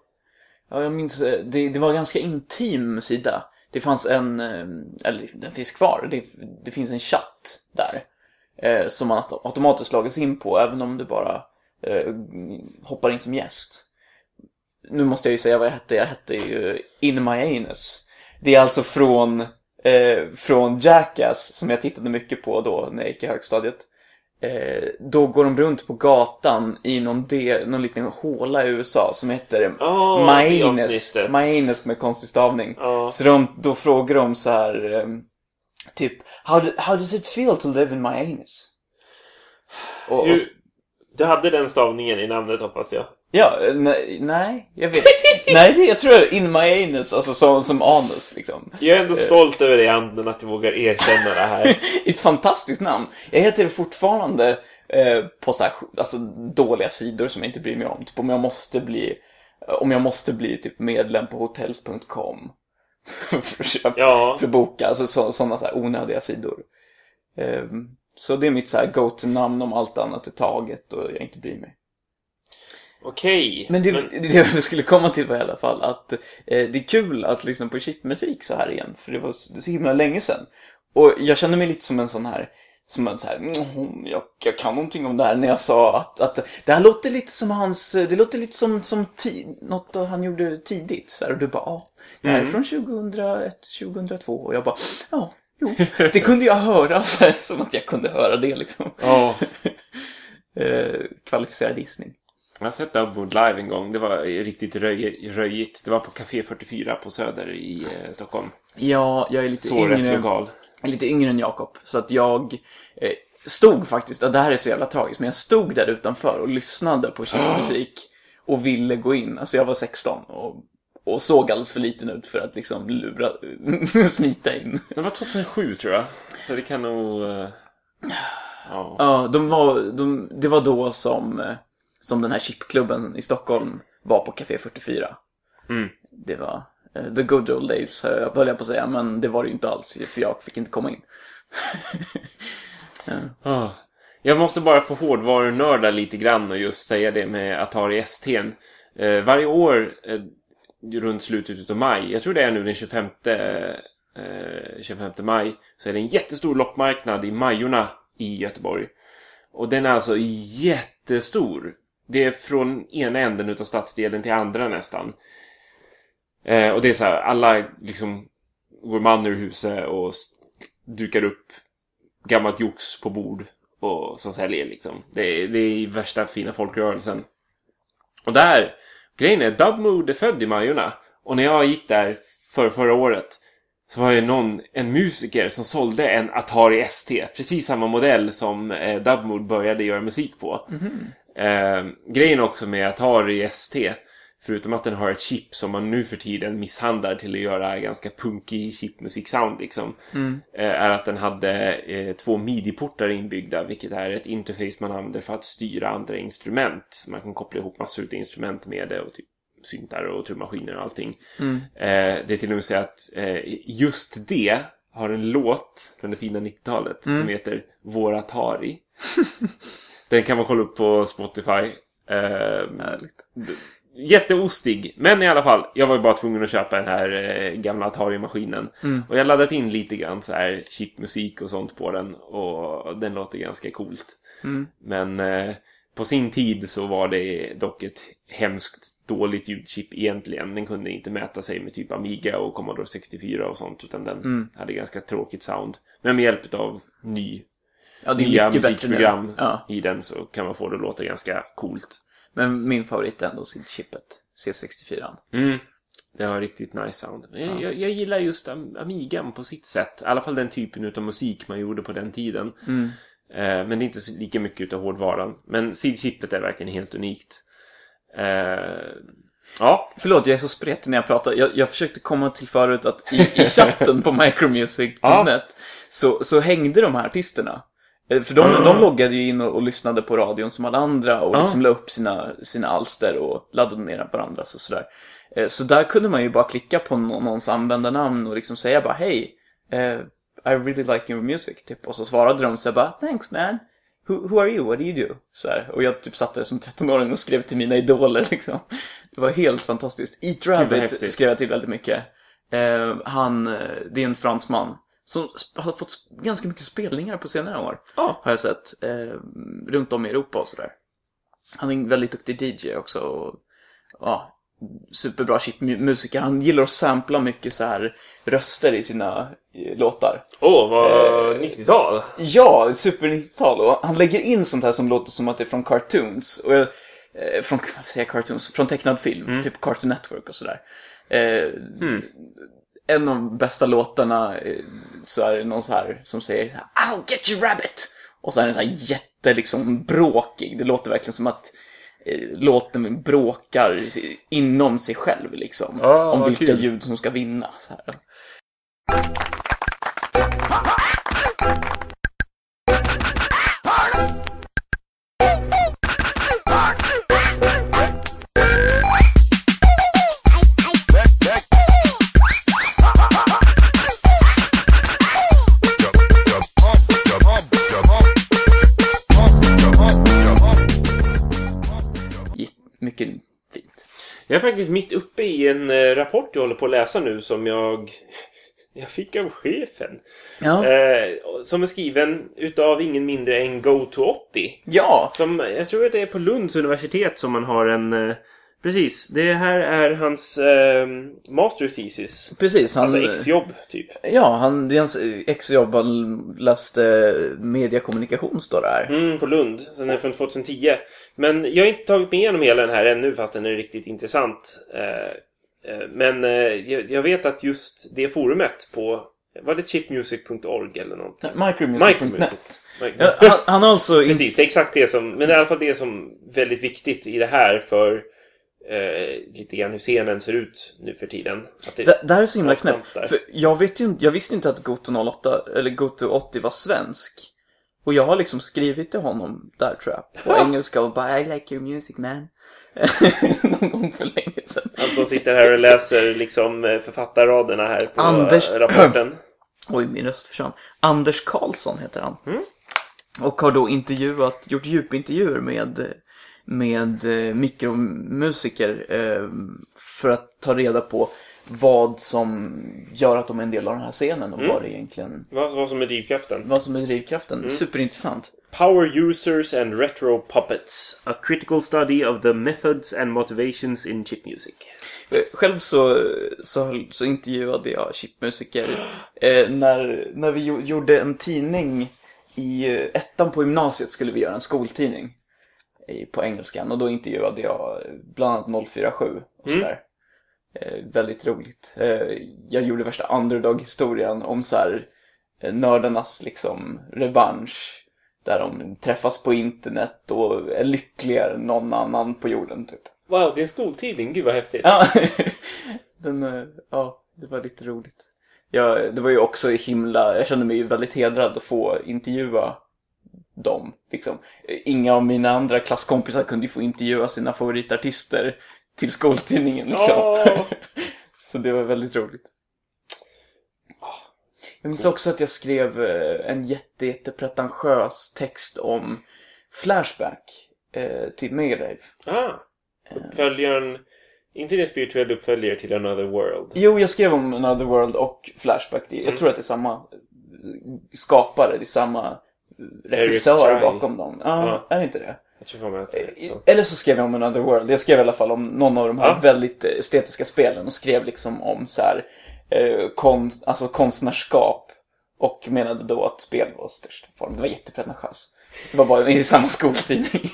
Ja, jag minns, eh, det, det var en ganska intim sida. Det fanns en, eh, eller den finns kvar, det, det finns en chatt där. Eh, som man auto- automatiskt loggas in på, även om du bara eh, hoppar in som gäst. Nu måste jag ju säga vad jag hette, jag hette ju In My Anus. Det är alltså från, eh, från Jackass, som jag tittade mycket på då när jag gick i högstadiet. Eh, då går de runt på gatan i någon, del, någon liten håla i USA som heter det Maines. Maines med konstig stavning. Ja. Så de, då frågar de så här ehm, typ how, do, how does it feel to live in my anus? Och, hade den stavningen i namnet hoppas jag. Ja, eh, nej, nej jag vet. (laughs) nej, det, jag tror det är in my anus, alltså som, som anus liksom. Jag är ändå stolt över dig Anden att du vågar erkänna det här. (laughs) Ett fantastiskt namn. Jag heter det fortfarande eh, på så här, alltså, dåliga sidor som jag inte bryr mig om. Typ om jag måste bli, om jag måste bli typ medlem på hotels.com. (laughs) för, att Ja. för att boka, alltså så, sådana så onödiga sidor. Ehm, så det är mitt så här go-to-namn om allt annat är taget och jag inte bryr mig. Okej. Men det, det jag skulle komma till var i alla fall att eh, det är kul att lyssna på chipmusik så här igen. För det var så, det så himla länge sedan. Och jag känner mig lite som en sån här, som en så här, "Mm, jag, jag kan någonting om det här när jag sa att, att det här låter lite som hans, det låter lite som, som ti, något han gjorde tidigt. Så här, och du bara, ja, det här är från 2001, 2002. Och jag bara, ja, jo, det kunde jag höra. (laughs) Så här, som att jag kunde höra det liksom. Ja. (laughs) Eh, kvalificerad gissning. Jag har sett Dubwood live en gång. Det var riktigt röj, röjigt. Det var på Café 44 på Söder i eh, Stockholm. Ja, jag är lite Så rätt yngre. lokal. Jag är lite yngre än Jakob. Så att jag eh, stod faktiskt, och det här är så jävla tragiskt, men jag stod där utanför och lyssnade på musik och ville gå in. Alltså jag var 16 och, och såg alldeles för liten ut för att liksom lura, (laughs) smita in. Det var 2007 tror jag. Så det kan nog... eh, Ja. Ja, de var, de, det var då som, eh, som den här chipklubben i Stockholm var på Café 44. Mm. Det var eh, the good old days, eh, höll jag på att säga, men det var det ju inte alls, för jag fick inte komma in. (laughs) Ah. Jag måste bara få hårdvarunörda lite grann och just säga det med Atari ST. Eh, varje år runt slutet av maj, jag tror det är nu den 25, eh, 25 maj, så är det en jättestor loppmarknad i Majorna i Göteborg. Och den är alltså jättestor. Det är från ena änden utav stadsdelen till andra nästan. Eh, och det är så här, alla liksom går man ur huset och dukar upp gammalt jox på bord och som säljer liksom. Det är, det är värsta fina folkrörelsen. Och där, grejen är, Dubmood är född i Majorna. Och när jag gick där för förra året så var det någon, en musiker som sålde en Atari ST. Precis samma modell som eh, Dubmood började göra musik på. Mhm. Eh, grejen också med Atari ST, förutom att den har ett chip som man nu för tiden misshandlar till att göra ganska punkig chipmusiksound liksom, eh, är att den hade eh, två midi-portar inbyggda, vilket är ett interface man använder för att styra andra instrument. Man kan koppla ihop massor av instrument med det och typ syntar och trummaskiner och allting. Eh, det är till och med så att eh, just det har en låt från det fina 90-talet som heter Vår Atari. (laughs) Den kan man kolla upp på Spotify. Eh, jätteostig. Men i alla fall, jag var ju bara tvungen att köpa den här eh, gamla Atari-maskinen. Och jag laddat in lite grann så här chipmusik och sånt på den. Och den låter ganska coolt. Men eh, på sin tid så var det dock ett hemskt dåligt ljudchip egentligen. Den kunde inte mäta sig med typ Amiga och Commodore 64 och sånt. Utan den hade ganska tråkigt sound. Men med hjälp av ny, Ja, nya musikprogram Ja. i den så kan man få det att låta ganska coolt. Men min favorit är ändå SID-chippet. C64. Mm. Det har riktigt nice sound. Jag, jag, jag gillar just Am- Amigan på sitt sätt. I alla fall den typen av musik man gjorde på den tiden. Eh, men det är inte lika mycket utav hårdvaran. Men SID-chippet är verkligen helt unikt. Eh, ja, Förlåt, jag är så spretig när jag pratar. Jag, jag försökte komma till förut att i, i chatten på micromusic.net så, så hängde de här artisterna. Eh, För de, de loggade ju in och, och lyssnade på radion som alla andra och Ah. liksom la upp sina, sina alster och laddade ner varandras och sådär. Eh, Så där kunde man ju bara klicka på nå- någons användarnamn och liksom säga bara hej, eh, I really like your music, typ. Och så svarade de så bara thanks man. Who, who are you? What do you do? Så här. Och jag typ satt där som 13-åring och skrev till mina idoler (laughs) liksom. Det var helt fantastiskt. Eat Rabbit skrev jag till väldigt mycket. Eh, han, eh, det är en fransman som har fått ganska mycket spelningar på senare år. Ja. Har jag sett. Eh, runt om i Europa och sådär. Han är en väldigt duktig DJ också. Och, ja, superbra chipmusiker. Han gillar att sampla mycket så här röster i sina låtar. Åh, oh, vad Eh, 90-tal! Ja, super 90-tal. Och han lägger in sånt här som låter som att det är från cartoons. Och eh, från, vad säger jag, cartoons? Från tecknad film. Typ Cartoon Network och sådär. Eh, En av de bästa låtarna eh, så är det någon så här som säger så här, I'll get you rabbit! Och så är den så här jätte liksom bråkig. Det låter verkligen som att eh, låten bråkar inom sig själv liksom. Ja, om vilka kul. ljud som ska vinna. Så här. Jag är faktiskt mitt uppe i en eh, rapport jag håller på att läsa nu som jag... (laughs) Jag fick av chefen. Ja. Eh, som är skriven utav ingen mindre än GoTo80. ja. Som, jag tror att det är på Lunds universitet som man har en... Precis, det här är hans eh, master thesis. Precis. Han, Alltså exjobb, typ. Ja, han, det är hans exjobb. Han läste mediekommunikation står det här. Mm, på Lund. Så den är från 2010. Men jag har inte tagit mig igenom hela den här ännu fast den är riktigt intressant. Eh, eh, men eh, jag, vet att just det forumet på... Var det chipmusic.org eller något? Micromusic.net. Micromusic. Ja, han, han har alltså... In... Precis, det är exakt det som... Men det är i alla fall det som är väldigt viktigt i det här för eh, lite grann hur scenen ser ut nu för tiden. Det, Det, det här är så himla knäppt. För jag, vet ju, jag visste inte att Goto 08, eller Goto 80 var svensk. Och jag har liksom skrivit till honom där tror jag. På engelska och bara I like your music man. (laughs) Någon gång för länge sedan. Anton sitter här och läser liksom eh, författarraderna här på Anders- eh, rapporten. (clears throat) Oj, min röst försvann. Anders Karlsson heter han. Mm. Och har då intervjuat, gjort djupintervjuer med, med eh, mikromusiker eh, för att ta reda på vad som gör att de är en del av den här scenen och vad det egentligen Vad, vad som är drivkraften. vad som är drivkraften. Superintressant. Power Users and Retro Puppets. A critical study of the methods and motivations in chip music. Eh, Själv så, så, så intervjuade jag chipmusiker eh, när, när vi gjo- gjorde en tidning i ettan på gymnasiet skulle vi göra en skoltidning på engelskan och då intervjuade jag bland annat 047 och sådär. Eh, väldigt roligt. Eh, jag gjorde värsta underdog-historien om så här eh, nördarnas liksom revansch där de träffas på internet och är lyckligare än någon annan på jorden typ. Wow, det är en skoltidning. Gud vad häftigt. Ja, (laughs) den, eh, ja, det var lite roligt. Ja, det var ju också himla, jag kände mig väldigt hedrad att få intervjua dem. Liksom. Inga av mina andra klasskompisar kunde ju få intervjua sina favoritartister till skoltidningen. Liksom. Åh! (laughs) Så det var väldigt roligt. Jag minns också att jag skrev eh, en jätte, jätte pretentiös text om Flashback eh, till Megadrive. Ah, uppföljaren... Inte det spirituella uppföljare till Another World. Jo, jag skrev om Another World och Flashback. Jag tror att det är samma eh, skapare, det är samma regissör bakom dem. Ja, är det inte det? Jag tror att det är så. Eller så skrev jag om Another World. Jag skrev i alla fall om någon av de här Ja. väldigt eh, estetiska spelen och skrev liksom om så här eh, konst, alltså konstnärskap och menade då att spel var största form. Det var jättepretentiöst. Det var bara i (laughs) samma skoltidning.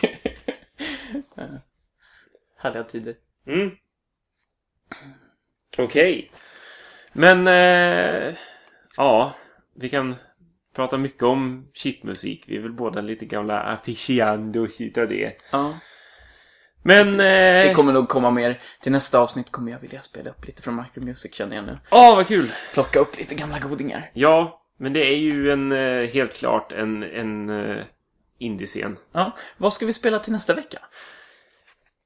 Ja. (laughs) Härliga tider. Mm. Okej. Men... Eh, ja, vi kan prata mycket om chipmusik. Vi är väl båda lite gamla aficionados utav det. Ja. Men... eh, Det kommer nog komma mer. Till nästa avsnitt kommer jag vilja spela upp lite från Micro Music känner jag nu. vad kul! Plocka upp lite gamla godingar. Ja, men det är ju en eh, helt klart en, en uh, indiescen. Ja, vad ska vi spela till nästa vecka?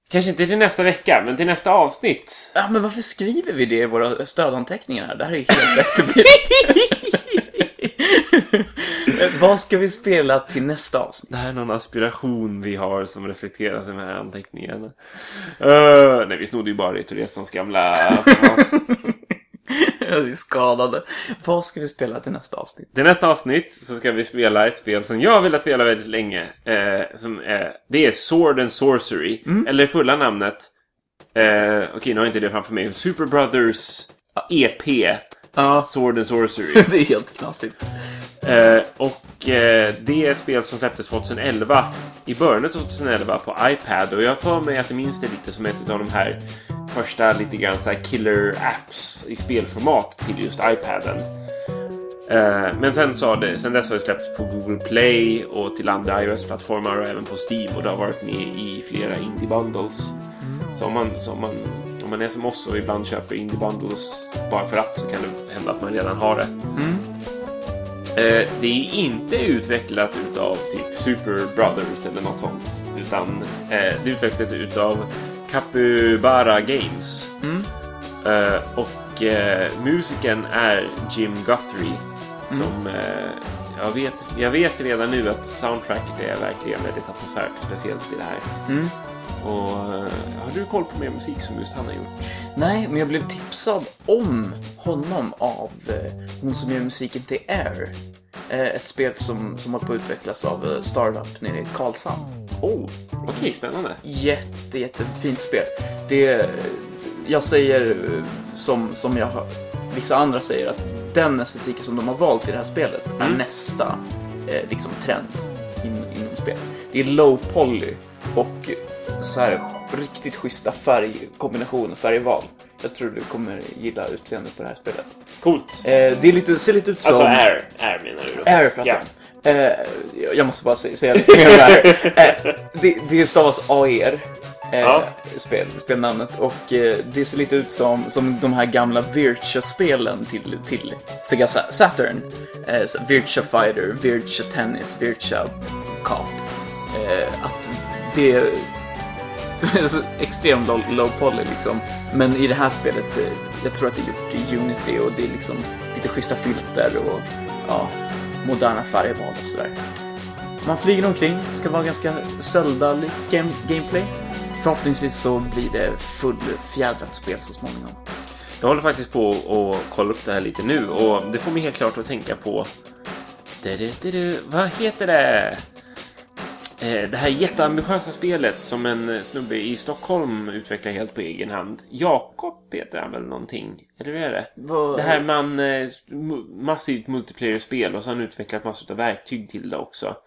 Kanske inte till nästa vecka, men till nästa avsnitt. Ja, men varför skriver vi det i våra stödanteckningar här? Det här är helt (laughs) efterblivet. (laughs) (laughs) vad ska vi spela till nästa avsnitt? Det här är någon aspiration vi har som reflekteras i de här anteckningarna. Uh, nej, vi snodde ju bara i Theresans gamla format. (laughs) vi är skadade. Vad ska vi spela till nästa avsnitt? Till nästa avsnitt så ska vi spela ett spel som jag har velat spela väldigt länge. Eh, som är, det är Sword and Sorcery. Eller fulla namnet. Eh, Okej, nu har jag inte det framför mig. Super Brothers EP. Ja, Sword and Sorcery. (laughs) det är helt knasigt. Eh, och eh, det är ett spel som släpptes 2011. I början av 2011 på iPad. Och jag har för mig att jag minns det lite som ett av de här första lite grann så här killer apps i spelformat till just iPaden. Eh, men sen, så har det, sen dess har det släppts på Google Play och till andra iOS-plattformar och även på Steam och det har varit med i flera indie bundles. Så om man, så om man, om man är som oss och ibland köper indie bundles bara för att så kan det hända att man redan har det. Mm det är inte utvecklat utav typ Super Brothers eller något sånt. Utan eh, det är utvecklat utav Capybara Games. Eh, och eh, musiken är Jim Guthrie. Som eh, jag, vet, jag vet redan nu att soundtracket är verkligen väldigt atmosfärt. Speciellt i det här. Mm. Och eh, har du koll på mer musik som just han har gjort? Nej, men jag blev tipsad om honom av eh, hon som gör musiken till Air. Eh, ett spel som, som håller på att utvecklas av Startup nere i Karlshamn. Oh, okej, spännande. Jätte, jättefint spel. Det, jag säger som, som jag hör, vissa andra säger att den estetiken som de har valt i det här spelet är Mm. nästa eh, liksom trend in, inom spel. Det är low poly och så här riktigt schyssta färgkombinationer, färgval. Jag tror du kommer gilla utseendet på det här spelet. Coolt. Eh, det är lite, ser lite ut som... Alltså Air, Air menar du då? Air pratar om. Eh, jag måste bara säga, lite mer om det här. (laughs) Eh, det, det stavas AER. Eh, Ja. spel, spelnamnet och eh, det ser lite ut som, som de här gamla Virtua-spelen till, till Sega Sa- Saturn. Eh, Virtua Fighter, Virtua Tennis, Virtua Cop. Eh, att det alltså, (laughs) Alltså, extremt low, low poly liksom. Men i det här spelet, eh, jag tror att det är gjort i Unity och det är liksom lite schyssta filter och ja, moderna färgval och sådär. Man flyger omkring, ska vara ganska Zelda-likt game, gameplay. Förhoppningsvis så blir det fullfjädrat spel så småningom. Jag håller faktiskt på att kolla upp det här lite nu och det får mig helt klart att tänka på... Du-du-du-du, Vad heter det? Eh, Det här jätteambitiösa spelet som en eh, snubbe i Stockholm utvecklar helt på egen hand. Jakob heter han väl någonting? Eller hur är det? Vad- Det här man... eh, Massivt multiplayer-spel och så har han utvecklat massor av verktyg till det också.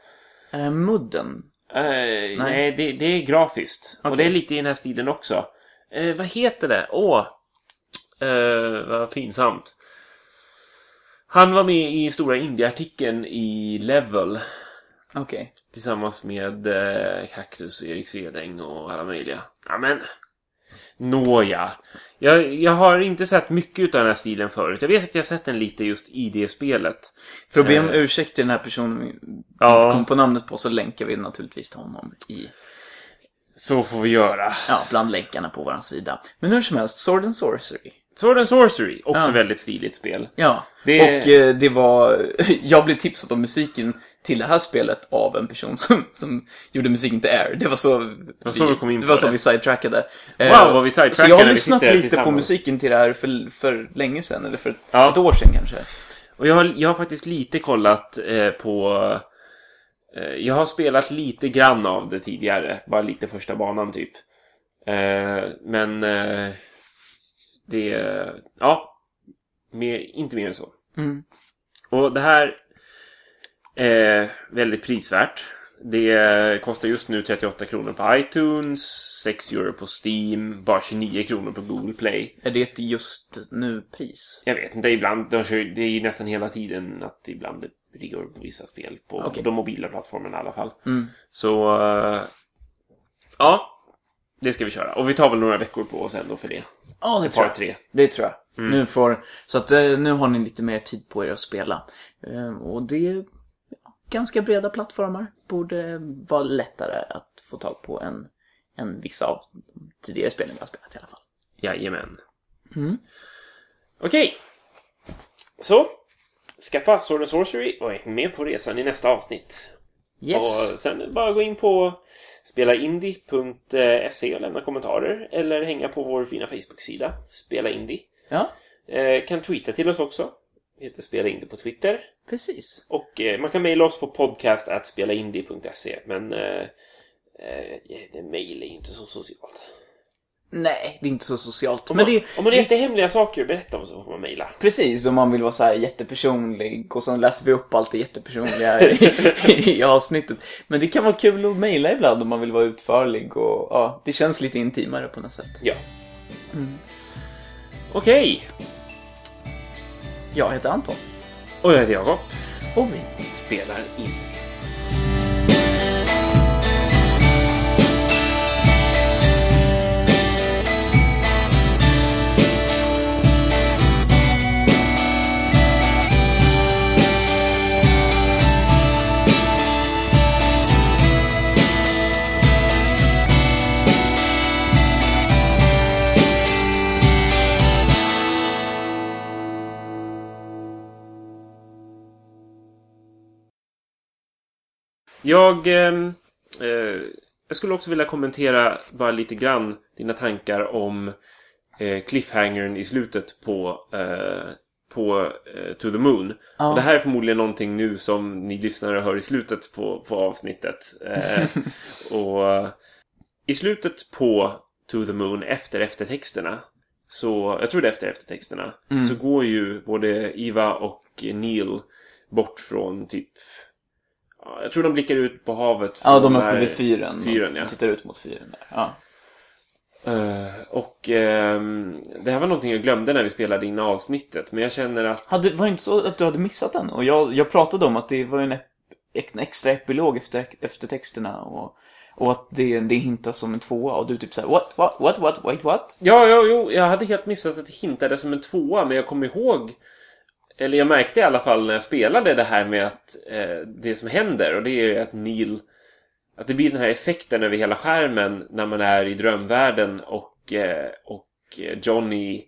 Är det mudden? Eh, nej, det, det är grafiskt. Och Okej. det är lite i den här stilen också. Eh, vad heter det? Åh! Eh, vad pinsamt. Han var med i stora indieartikeln i Level Okej. Tillsammans med eh, Kaktus och Erik Svedäng och alla möjliga. Ja, men... Nåja. Jag, jag har inte sett mycket av den här stilen förut. Jag vet att jag har sett den lite just i det spelet. För att be om Eh. ursäkt till den här personen vi Ja. kom på namnet på så länkar vi naturligtvis till honom i, Så får vi göra. ja, bland länkarna på vår sida. Men hur som helst, Sword and Sorcery. Sword and Sorcery, också Ja. väldigt stiligt spel. Ja, Det- och eh, det var... (laughs) Jag blev tipsad om musiken till det här spelet av en person som, som gjorde musiken till Air. Det var så, var så vi kom in det på var så det. vi sidetrackade. Wow, Eh, vad vi sidetrackade Så jag har vi lyssnat lite på musiken till det här för, för länge sedan, eller för Ja. ett år sedan kanske. Och jag har, jag har faktiskt lite kollat eh, på... Eh, jag har spelat lite grann av det tidigare. Bara lite första banan typ. Eh, men... Eh, det... Ja. Mer, inte mer än så. Mm. Och det här är väldigt prisvärt. Det kostar just nu 38 kronor på iTunes, 6 euro på Steam, bara 29 kronor på Google Play. Är det ett just nu-pris? Jag vet inte, ibland, de kör, det är ju nästan hela tiden att ibland det ligger på vissa spel på Okej. de mobila plattformarna i alla fall. Mm. Så, eh, ja, det ska vi köra. Och vi tar väl några veckor på oss ändå för det. Ja, det Ett tror jag. tre. Det tror jag. Mm. Nu får, så att eh, nu har ni lite mer tid på er att spela. Eh, Och det ganska breda plattformar. Borde vara lättare att få tag på än, än vissa av de tidigare spelen vi har spelat i alla fall. Jajamän. Mm. Okej. Så, skaffa Sword and Sorcery och är med på resan i nästa avsnitt. Yes. Och sen bara gå in på spelaindie.se och lämna kommentarer. Eller hänga på vår fina Facebook-sida, Spela Indie. Ja, Eh, kan tweeta till oss också. Heter Spela Indie på Twitter. precis. Och eh, man kan mejla oss på podcast.spelaindie.se. Men eh, eh, mejl är ju inte så socialt. Nej, det är inte så socialt. Om Men man, det, om man heter hemliga saker, berätta om så får man mejla. Precis, om man vill vara så här jättepersonlig och sen läser vi upp allt det jättepersonliga (laughs) i, i avsnittet. Men det kan vara kul att mejla ibland om man vill vara utförlig och ja, det känns lite intimare på något sätt. Ja. Okej. Jag heter Anton. Och jag heter Jakob. Och vi. Spelar in. Jag, ehm, eh, jag skulle också vilja kommentera bara lite grann dina tankar om eh, cliffhangern i slutet på, eh, på eh, To the Moon. Ja. Och det här är förmodligen någonting nu som ni lyssnare hör i slutet på, på avsnittet. Eh, (laughs) och i slutet på To the Moon, efter eftertexterna, så, jag tror det är efter eftertexterna, Mm. så går ju både Iva och Neil bort från typ jag tror de blickar ut på havet. Ja, de är uppe vid fyren. Fyren, ja. Tittar ut mot fyren där. Ja. Eh, och ehm, det här var någonting jag glömde när vi spelade in avsnittet. Men jag känner att... Hade, var det inte så att du hade missat den? Och jag, jag pratade om att det var en, en extra epilog efter, efter texterna och, och att det, det hintas som en tvåa och du typ såhär what, what, what, what, wait, what? Ja, ja, jo, jag hade helt missat att det hintade som en tvåa. Men jag kommer ihåg... Eller jag märkte i alla fall när jag spelade det här med att eh, det som händer och det är ju att Neil... Att det blir den här effekten över hela skärmen när man är i drömvärlden och, eh, och Johnny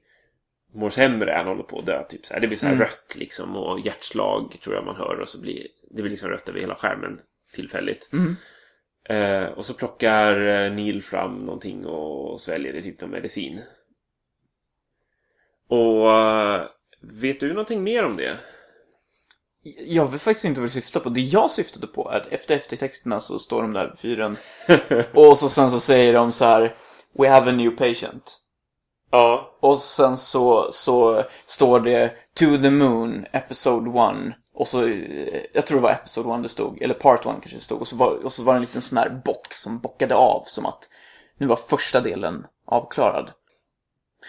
mår sämre. Han håller på att dö. Typ så här. Det blir så här Mm. rött liksom och hjärtslag tror jag man hör och så blir det blir liksom rött över hela skärmen tillfälligt. Mm. Eh, och så plockar eh, Neil fram någonting och sväljer det, typ någon medicin. Och eh, vet du någonting mer om det? Jag vet faktiskt inte vad du syftar på. Det jag syftade på är att efter eftertexterna så står de där vid fyren (laughs) och så sen så säger de så här We have a new patient. ja. Och sen så, så står det To the Moon, Episode 1. Och så, jag tror det var Episode 1 det stod, eller Part 1 kanske det stod. Och så, var, och så var det en liten sån här bock som bockade av som att nu var första delen avklarad.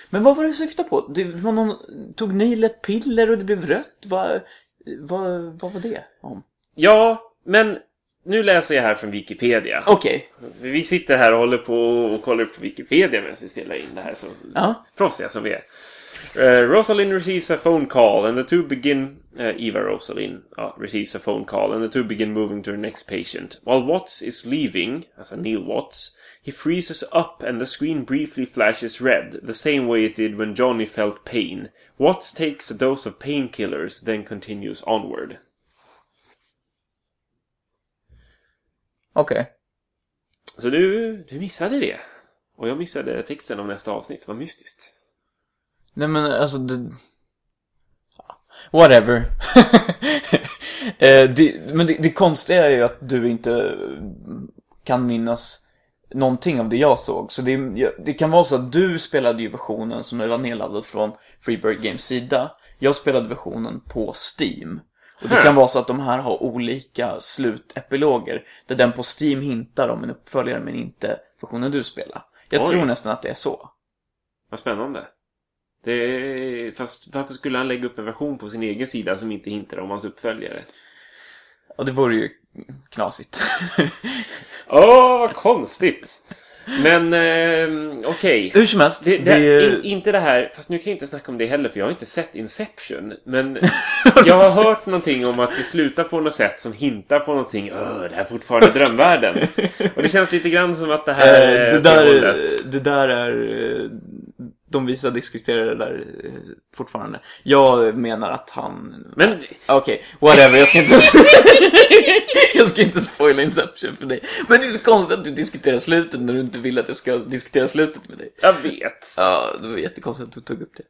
Men vad var det du syftade på? Det var någon, tog Neil ett piller och det blev rött? Vad, vad, vad var det om? ja, men nu läser jag här från Wikipedia. Okej, Vi sitter här och håller på och kollar på Wikipedia medan vi spelar in det här. Så ja. proffsiga som vi är. Uh, Rosalind receives a phone call and the two begin... Uh, Eva Rosalind uh, receives a phone call and the two begin moving to the next patient. While Watts is leaving, alltså Neil Watts, he freezes up and the screen briefly flashes red, the same way it did when Johnny felt pain. Watts takes a dose of painkillers, then continues onward. Okej. Så du, du missade det. Och jag missade texten om nästa avsnitt. Vad mystiskt. Nej men alltså det... Whatever. (laughs) eh, det, men det, det konstiga är ju att du inte kan minnas någonting av det jag såg. Så det, det kan vara så att du spelade ju versionen som var nedladdad från Freebird Games sida. Jag spelade versionen på Steam. Och det kan vara så att de här har olika slutepiloger. Där den på Steam hintar om en uppföljare men inte versionen du spelar. Jag Oj. tror nästan att det är så. Vad spännande. Det, fast varför skulle han lägga upp en version på sin egen sida som inte hintar om hans uppföljare? Och det vore ju knasigt. (laughs) Åh, vad konstigt! Men eh, okej. Hur som helst, Det, det, det, in, inte det här, fast nu kan jag inte snacka om det heller för jag har inte sett Inception. Men (laughs) jag har hört någonting om att det slutar på något sätt som hintar på någonting. Öh, det här är fortfarande (laughs) drömvärlden. Och det känns lite grann som att det här eh, det, där, det där är... De visa diskuterar det där eh, fortfarande. Jag menar att han... Men Okej, whatever, jag ska inte... (laughs) jag ska inte spoila Inception för dig. Men det är så konstigt att du diskuterar slutet när du inte vill att jag ska diskutera slutet med dig. jag vet. Ja, det var jättekonstigt att du tog upp det.